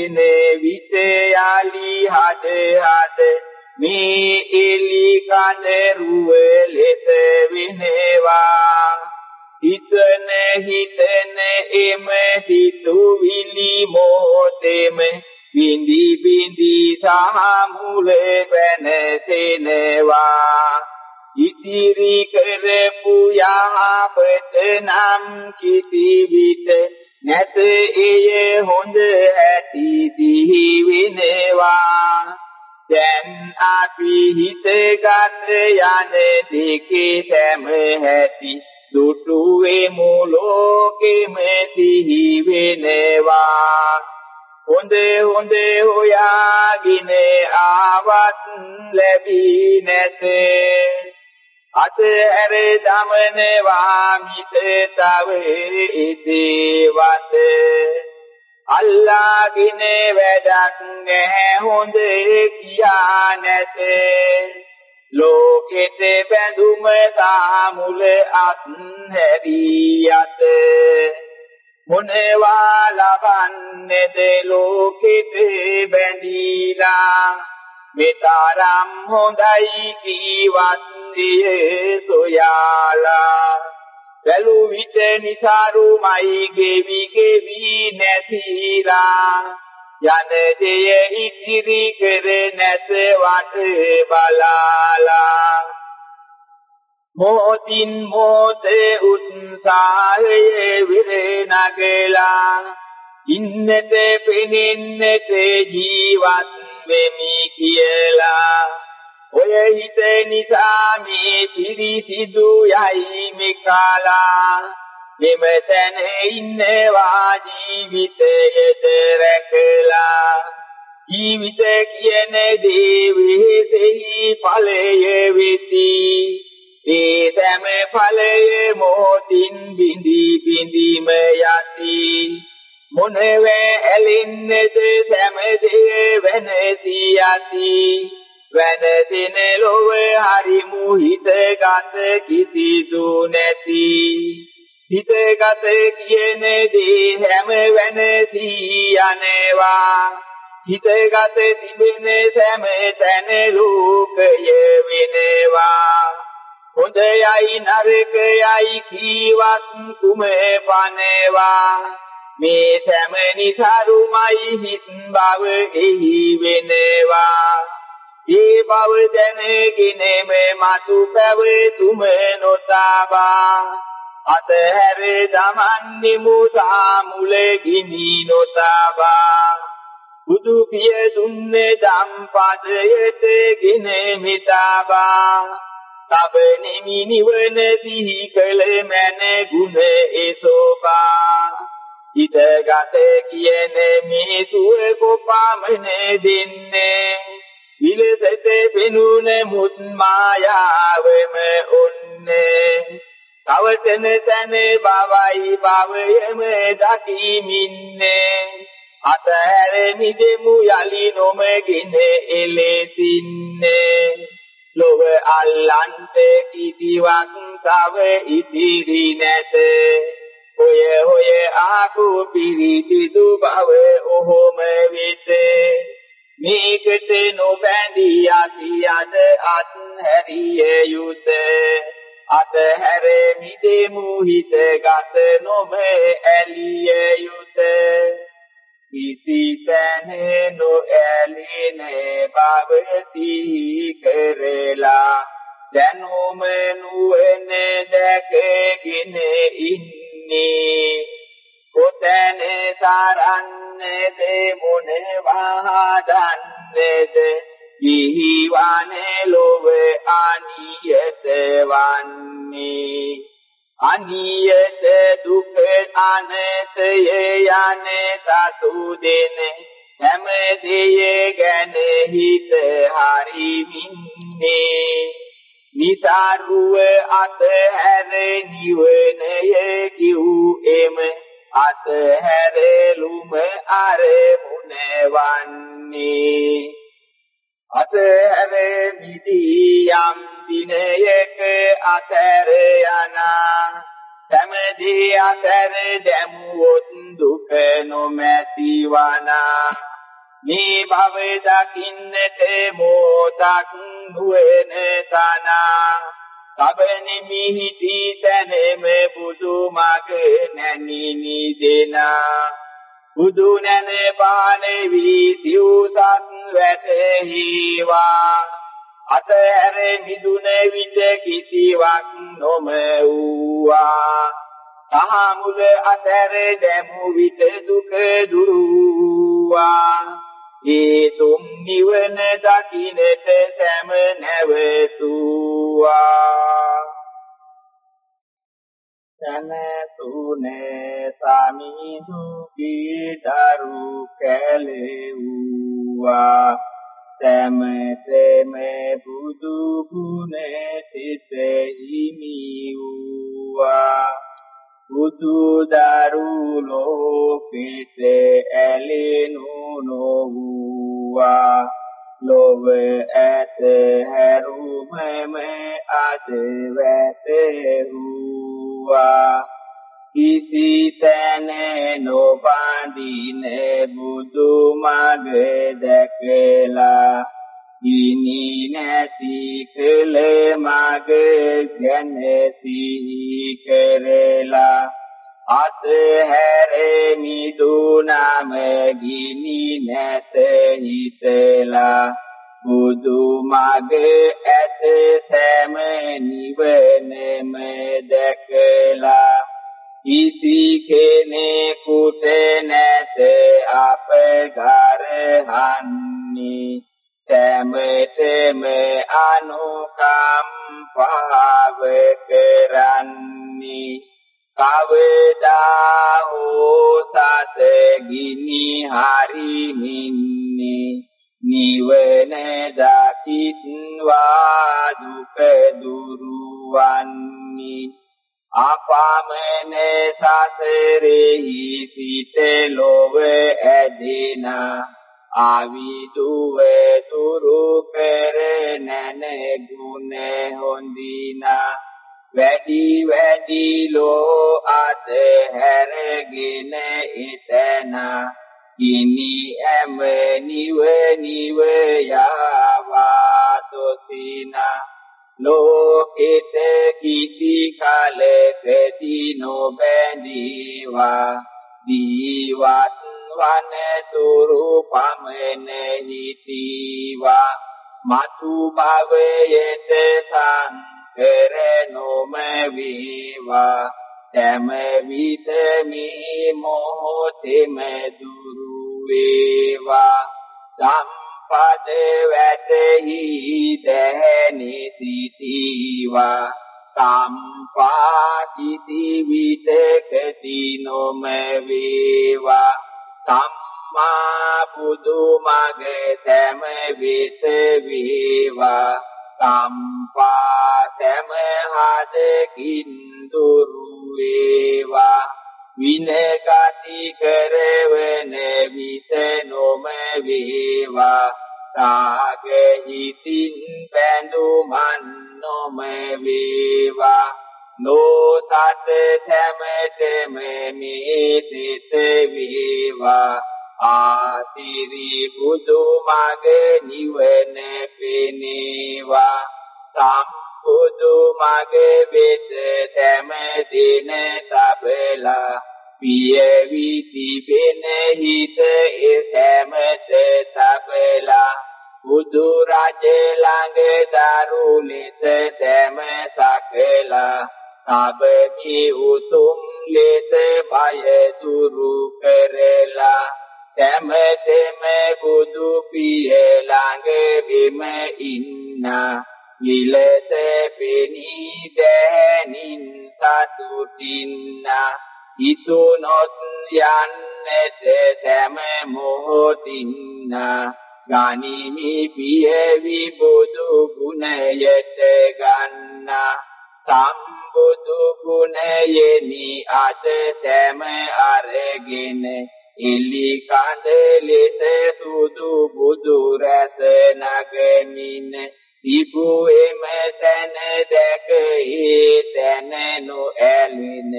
ne ධම්පදයට ගෙන මිතාබා. තබ නිමි නිවන සිහි කළ මැන ගුණ ඒසෝබා හිතගත කියන මේ සුව කොපමණ දෙන්නේ? විලසත පෙනුන මුත් මායාවම ඔන්නේ. තවතන තන බවයි භවයම දකිමින්නේ. අතහැර නිදෙමු යලි නොමගින එලෙසින්නේ ලොව අල්ලන්ට කිසිවක් තව ඉතිරි නැත. ඔය ඔය ආපු පිරිසිදු බව ඔහොම වෙත. මේකට නොබැඳී අසියද අත් හැරිය යුතේ. අතහැර මිදෙමු හිත ගත නොම ඇලිය යුතේ. කිසි තැන නොඇලෙන බව සිහි කරලා. දැනුම නුවණ දැකගෙන ඉන්නේ. කොතැන සරන්නේද මොනවා දන්නේද ගිහිවනේ ලොව අනියත වන්නේ. අනියත දුක අනතය යන්නේ සතු දෙන හැම දෙය ගැන හිත හරිමින්නේ නිසාරුව අතහැර නිවනය කිව් එම අතහැරලුම අරමුණ වන්නේ අතහැර මිදී යම් දිනයක අතර යනා සමදී අතර දැමුවොත් දුක නොමැතිවනා. මේ භව දකින්නට මොතක් නුවණ තනා. සබනි මිහිටි තැනෙම බුදු මග නැනිනි දෙනා. බුදු නැන පාන වී සිව්සත් වැටහිවා අතහැර මිදුන විට කිසිවක් නොම වූවා තහමුල අතර දැමු විට දුක දුරුවා. ඒ තුම් නිවන දකින්නට සෑම නැවතුවා. සනතුනේ සමිදු කීතරු කැලෙව්වා. සෑම බුදු ගුණ සිත හිමිව්වා. බුදු දරු ලෝකෙට ඇලෙනු නොවුවා. ලොව ඇත හැරුමම අද වැටෙව්වා. කිසි තැන නොබඳින බුදු මග දැකලා ගිනි නැති කළ මග ගැන සිහි කරලා අතහැර මිදුනම ගිනි නැත හිතලා. බුදු මග ඇත සෑම නිවනම දැකලා ඉසි කෙනෙකුට නැත අප ගරහන්නේ. සෑමතෙම අනුකම්පාව කරන්නේ. කවදා හෝ සත ගිනි හරිමින්නේ නිවන දකිත්වා දුක දුරුවන්නේ. අපාමන සසරෙහි සිට ලොව ඇදෙනා ආවිදුව තුරු කර නැන ගුණ හොඳිනා. වැඩි වැඩි ලෝ අත හැරගෙන එතන ඉනි ඇම නිව නිව යාවා තොසිනා ලෝකෙත කිසි කලකදී නොබැඳීවා. දීවත් වනතුරු පමන හිතීවා මතු භවයේත සංකර නොම වේවා තම විත මේ මොහොතෙම දුරු වේවා සම්පද වැටහි දැනි සිටීවා. සම්පාතිති විතකති නොම වේවා සම්මා බුදු මගේ තම විත වේවා සම්පා තම හදකින් දුරු වේවා විනගති කරවන විත නොම වේවා රාග හිතින් බැඳුමන් නොම වේවා නොතත් සැමතෙම මේ සිත වේවා. ආසිරි බුදු මගේ නිවන පෙනේවා. සම්බුදු මගේ වෙත සෑම දින සබලා පියවි තිබෙන හිත ඒ සෑමත සබලා බුදු රජ ළඟ දරු ලෙස සෑම සකලා. සබකි උතුම් ලෙස බය දුරු කරලා. සෑමතෙම බුදු පිය ළඟ බිම ඉන්නා. විලස පෙනී දැනින් සතුටින්නා. හිතුනොත් යන්නට සෑම මොහොතින්නා. ගනිමි පියවි බුදු ගුණයට ගන්නා. සම්බුදු ගුණයෙනි අත සෑම අරගෙන ඉලි කඳ ලෙස සුදු බුදු රැස නගමින තිබූ එම තැන දැක ඒ තැන නොඇලෙන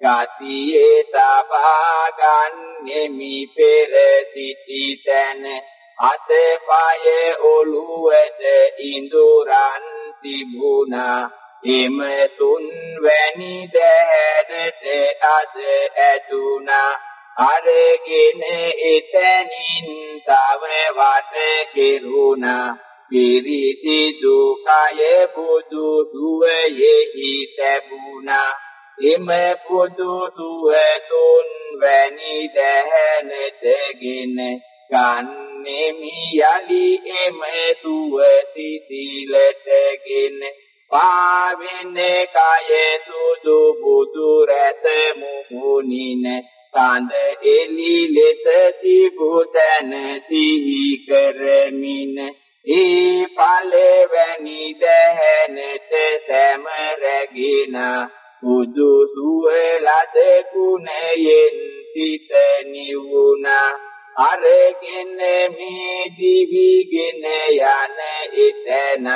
ගතියේ තබා ගන්නෙමි පෙර සිටි තැන. අතපය ඔළුවට ඉඳුරන් තිබුණා. එම තුන් වැනි දැහැනට අද ඇතුණා අරගෙන එතනින් තව වට කෙරුණා. පිරිසි දුකය බුදු දුවයෙහි ලැබුණා එම බුදු දුව තුන් වැනි දැහැනටගෙන ගන්නෙමි. යලි එම දුව සිසිලටගෙන පාවෙන කය සුදු බුදු රැත මුහුණින කඳ එලි ලෙස තිබුතන සිහි කරමින ඒ පළවැනි දැහැනට සෑම රැගෙන බුදු සුව ලද ගුණයෙන් සිත නිවුණා අරගෙන මේ දිවිගෙන යන එතන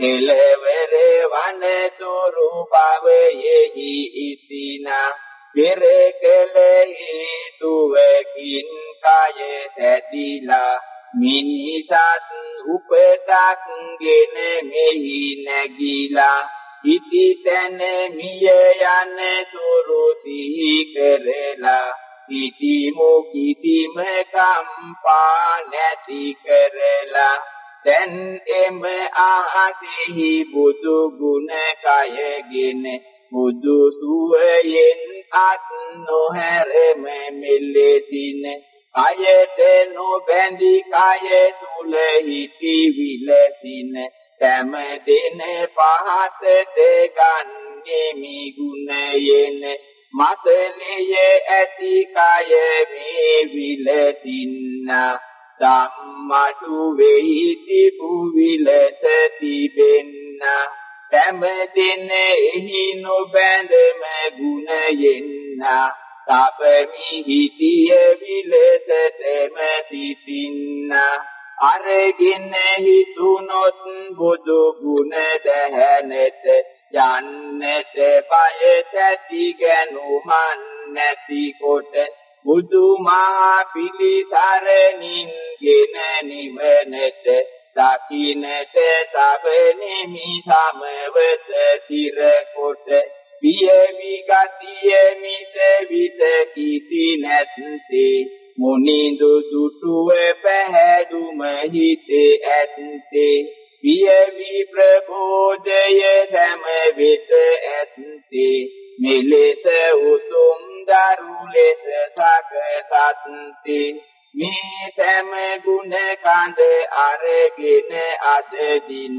කෙලවර වන තුරු භවයෙහි ඉතිනා පෙර කල හේතුවකින් කය සැදිලා මිනිසත් උපතක් ගෙන මෙහි නැගිලා ඉති තැන මිය යන තුරු සිහි කරලා ඉති මොකිතිම කම්පා නැති කරලා දැන් එම ආසෙහි බුදු ගුණ කයගෙන බුදු සුවයෙන් අත් නොහැරෙම මෙලෙසින කයට නොබැඳි කය තුල හිටි විලසින සෑම දින පහතට ගන්නෙමි ගුණයෙන්. මතලිය ඇති කය මේ විලසින්නා. ධම්මතු වෙහි තිබු විලස තිබෙන්නා සෑම දින එහි නොබැඳම ගුණයෙන්නා තපමි හිතිය විලසටම සිටින්නා. අරගෙන හිතුනොත් බුදු ගුණ දැහැනට යන්නට බය ඇති ගැනුමන් නැති කොට බුදු මහා පිළිසරණින් ගෙන නිවනට දකින්නට සබනෙමි සමවත සිර කොට පියවි ගතිය මිස විත කිසි නැත්තේ මුනිඳු සුටුව පැහැදුම හිතේ ඇත්තේ පියවි ප්‍රබෝධය සෑම විට ඇත්තේ මෙලෙස උතුම් දරු ලෙස සකසත්ති මේ සෑම ගුණ කඳ අරගෙන අද දින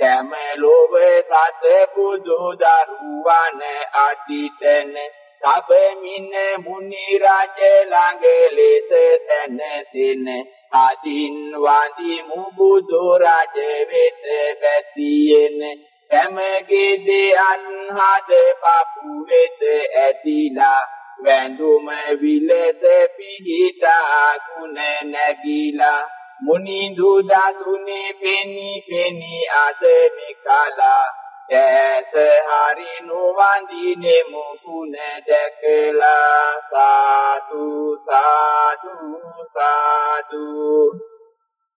සෑම ලෝව සත බුදු දරුවන් අදිතන සබමින මුනි රජ ළඟ ලෙස තනසින අදින් වඳි මුබුදු රජ වෙත බැසියෙන සමගේ දෙයන් හද පපු වෙත ඇදිලා වැඳුම විලස පිහිටා ගුණ නැගිලා මුනිඳු දසුනේ පෙනි පෙනි අසමිකලා දැස හරි නොවඳිනේ මුකුණ දැකලා සාදු සාදු සාදු